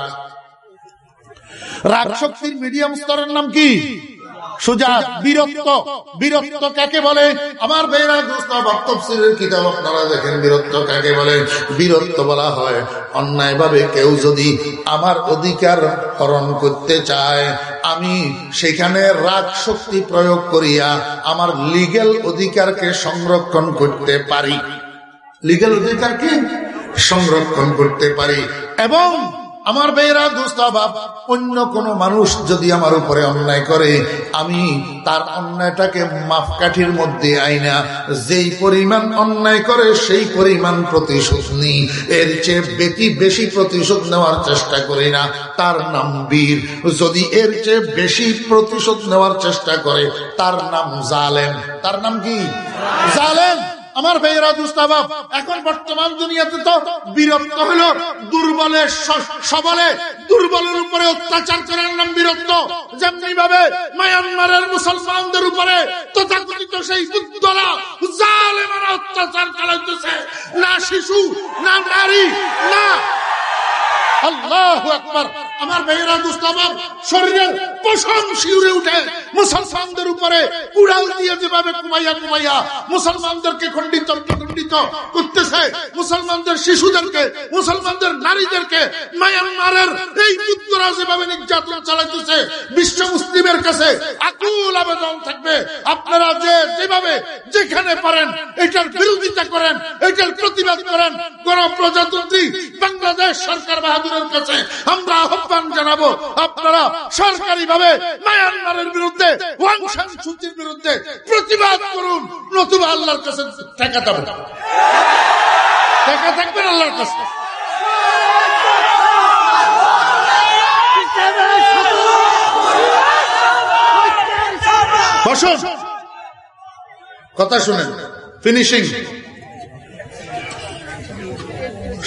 রাগ শক্তির মিডিয়াম স্তরের নাম কি? সুজাত বীরত্ব বীরত্ব কাকে বলে? আমার কিতাব আপনারা দেখেন বীরত্ব কাকে বলে? বীরত্ব বলা হয় অন্যায় ভাবে কেউ যদি আমার অধিকার হরণ করতে চায় আমি সেখানে রাগ শক্তি প্রয়োগ করিয়া আমার লিগেল অধিকারকে সংরক্ষণ করতে পারি। লিগেল অধিকারকে সংরক্ষণ করতে পারি। এবং আমার বেয়েরা দোস্তাবাব অন্য কোন মানুষ যদি আমার উপরে অন্যায় করে, আমি তার অন্যায়টাকে মাপকাঠির মধ্যে আইনা যেই পরিমাণ অন্যায় করে, সেই পরিমাণ প্রতিশোধ নিই। এর চেয়ে বেশি বেশি প্রতিশোধ নেওয়ার চেষ্টা করি না। তার নাম বীর। যদি এর চেয়ে বেশি প্রতিশোধ নেওয়ার চেষ্টা করে, তার নাম জালেম। তার নাম কি? জালেম। আমার ভাইয়েরা, দুস্তাবাব, এখন বর্তমান দুনিয়াতে তো বীরত্ব হলো দুর্বলের সবলে। দুর্বলের উপরে অত্যাচার করার নাম বীরত্ব। যেমনি ভাবে মায়ানমারের মুসলমানদের উপরে তথাকথিত সেই বুদ্ধরা জালেমারা অত্যাচার চালাইতেছে। না শিশু, না নারী, না আল্লাহ আকবার। আমার ভাইয়েরা, দুস্তাবাব, শরীরের যেভাবে নির্যাতন চালাইতেছে, বিশ্ব মুসলিমের কাছে আকুল আবেদন থাকবে। আপনারা যে যেভাবে যেখানে পারেন, এটার বিরোধিতা করেন, এটার প্রতিবাদ করেন, গণপ্রজাতন্ত্রী বাংলাদেশ সরকার বাহাদুরের কাছে আমরা আহ্বান জানাব, আপনারা সরকারি ভাবে মায়ানমারের বিরুদ্ধে সান বিরুদ্ধে প্রতিবাদ করুন, নতুবা আল্লাহর কাছে টাকা দেবেন টাকা থাকবেন আল্লাহর কাছে? কথা শুনেন। ফিনিশিং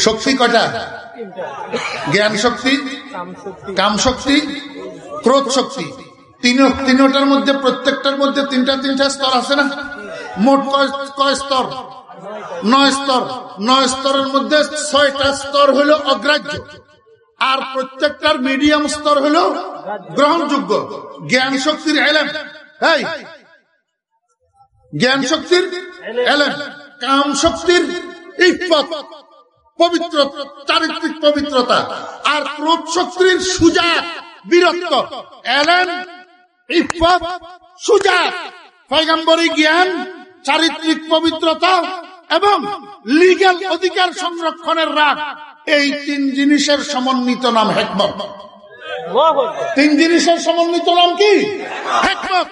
শক্তি কটা জ্ঞান শক্তি? কাম শক্তি? ক্রোধ শক্তি। তিন তিনটার মধ্যে, প্রত্যেকটার মধ্যে তিনটা তিনটা স্তর আছে না? মোট কয় স্তর? নয় স্তর। নয় স্তরের মধ্যে ছয়টা স্তর হলো অগ্রাহ্য। আর প্রত্যেকটার মিডিয়াম স্তর হলো গ্রহণযোগ্য। জ্ঞান শক্তির এলেন জ্ঞান শক্তির এলেন কাম শক্তির পবিত্র চারিত্রিক পবিত্রতা। আর ক্রোধ শক্তির সুজা বীরত্ব এলেন ইফত সুজা পয়গম্বরী জ্ঞান চারিত্রিক পবিত্রতা এবং লিগ্যাল অধিকার সংরক্ষণের রাগ। এই তিন জিনিসের সমন্বিত নাম হেকমত। তিন জিনিসের সমন্বিত নাম কি? হেকমত।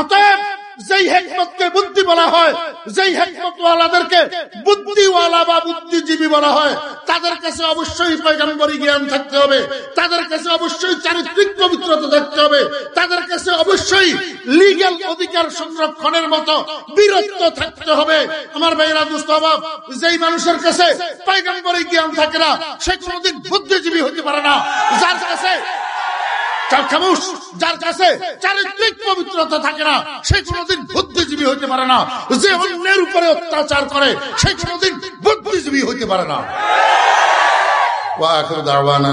অতএব যেই হেকমতকে বুদ্ধি বলা হয়, যেই হেকমতওয়ালাদেরকে বুদ্ধিওয়ালা বা বুদ্ধিজীবী বলা হয়, তাদের কাছে অবশ্যই পয়গম্বরী জ্ঞান থাকতে হবে, তাদের কাছে অবশ্যই চারিত্রিক পবিত্রতা থাকতে হবে, তাদের কাছে অবশ্যই লিগ্যাল অধিকার সংরক্ষণের মতো বীরত্ব থাকতে হবে। আমার ভাইরা দুস্তবাব যেই মানুষের কাছে পয়গম্বরী জ্ঞান থাকে না, সে কোনোদিন বুদ্ধিজীবী হতে পারে না। যার কাছে খামুশ, যার কাছে চারিত্রিক পবিত্রতা থাকে না, সে কোনোদিন বুদ্ধিজীবী হইতে পারে না। যে অন্যের উপরে অত্যাচার করে, সে কোনোদিন বুদ্ধিজীবী হইতে পারে না। ওয়া আখিরু দাওয়ানা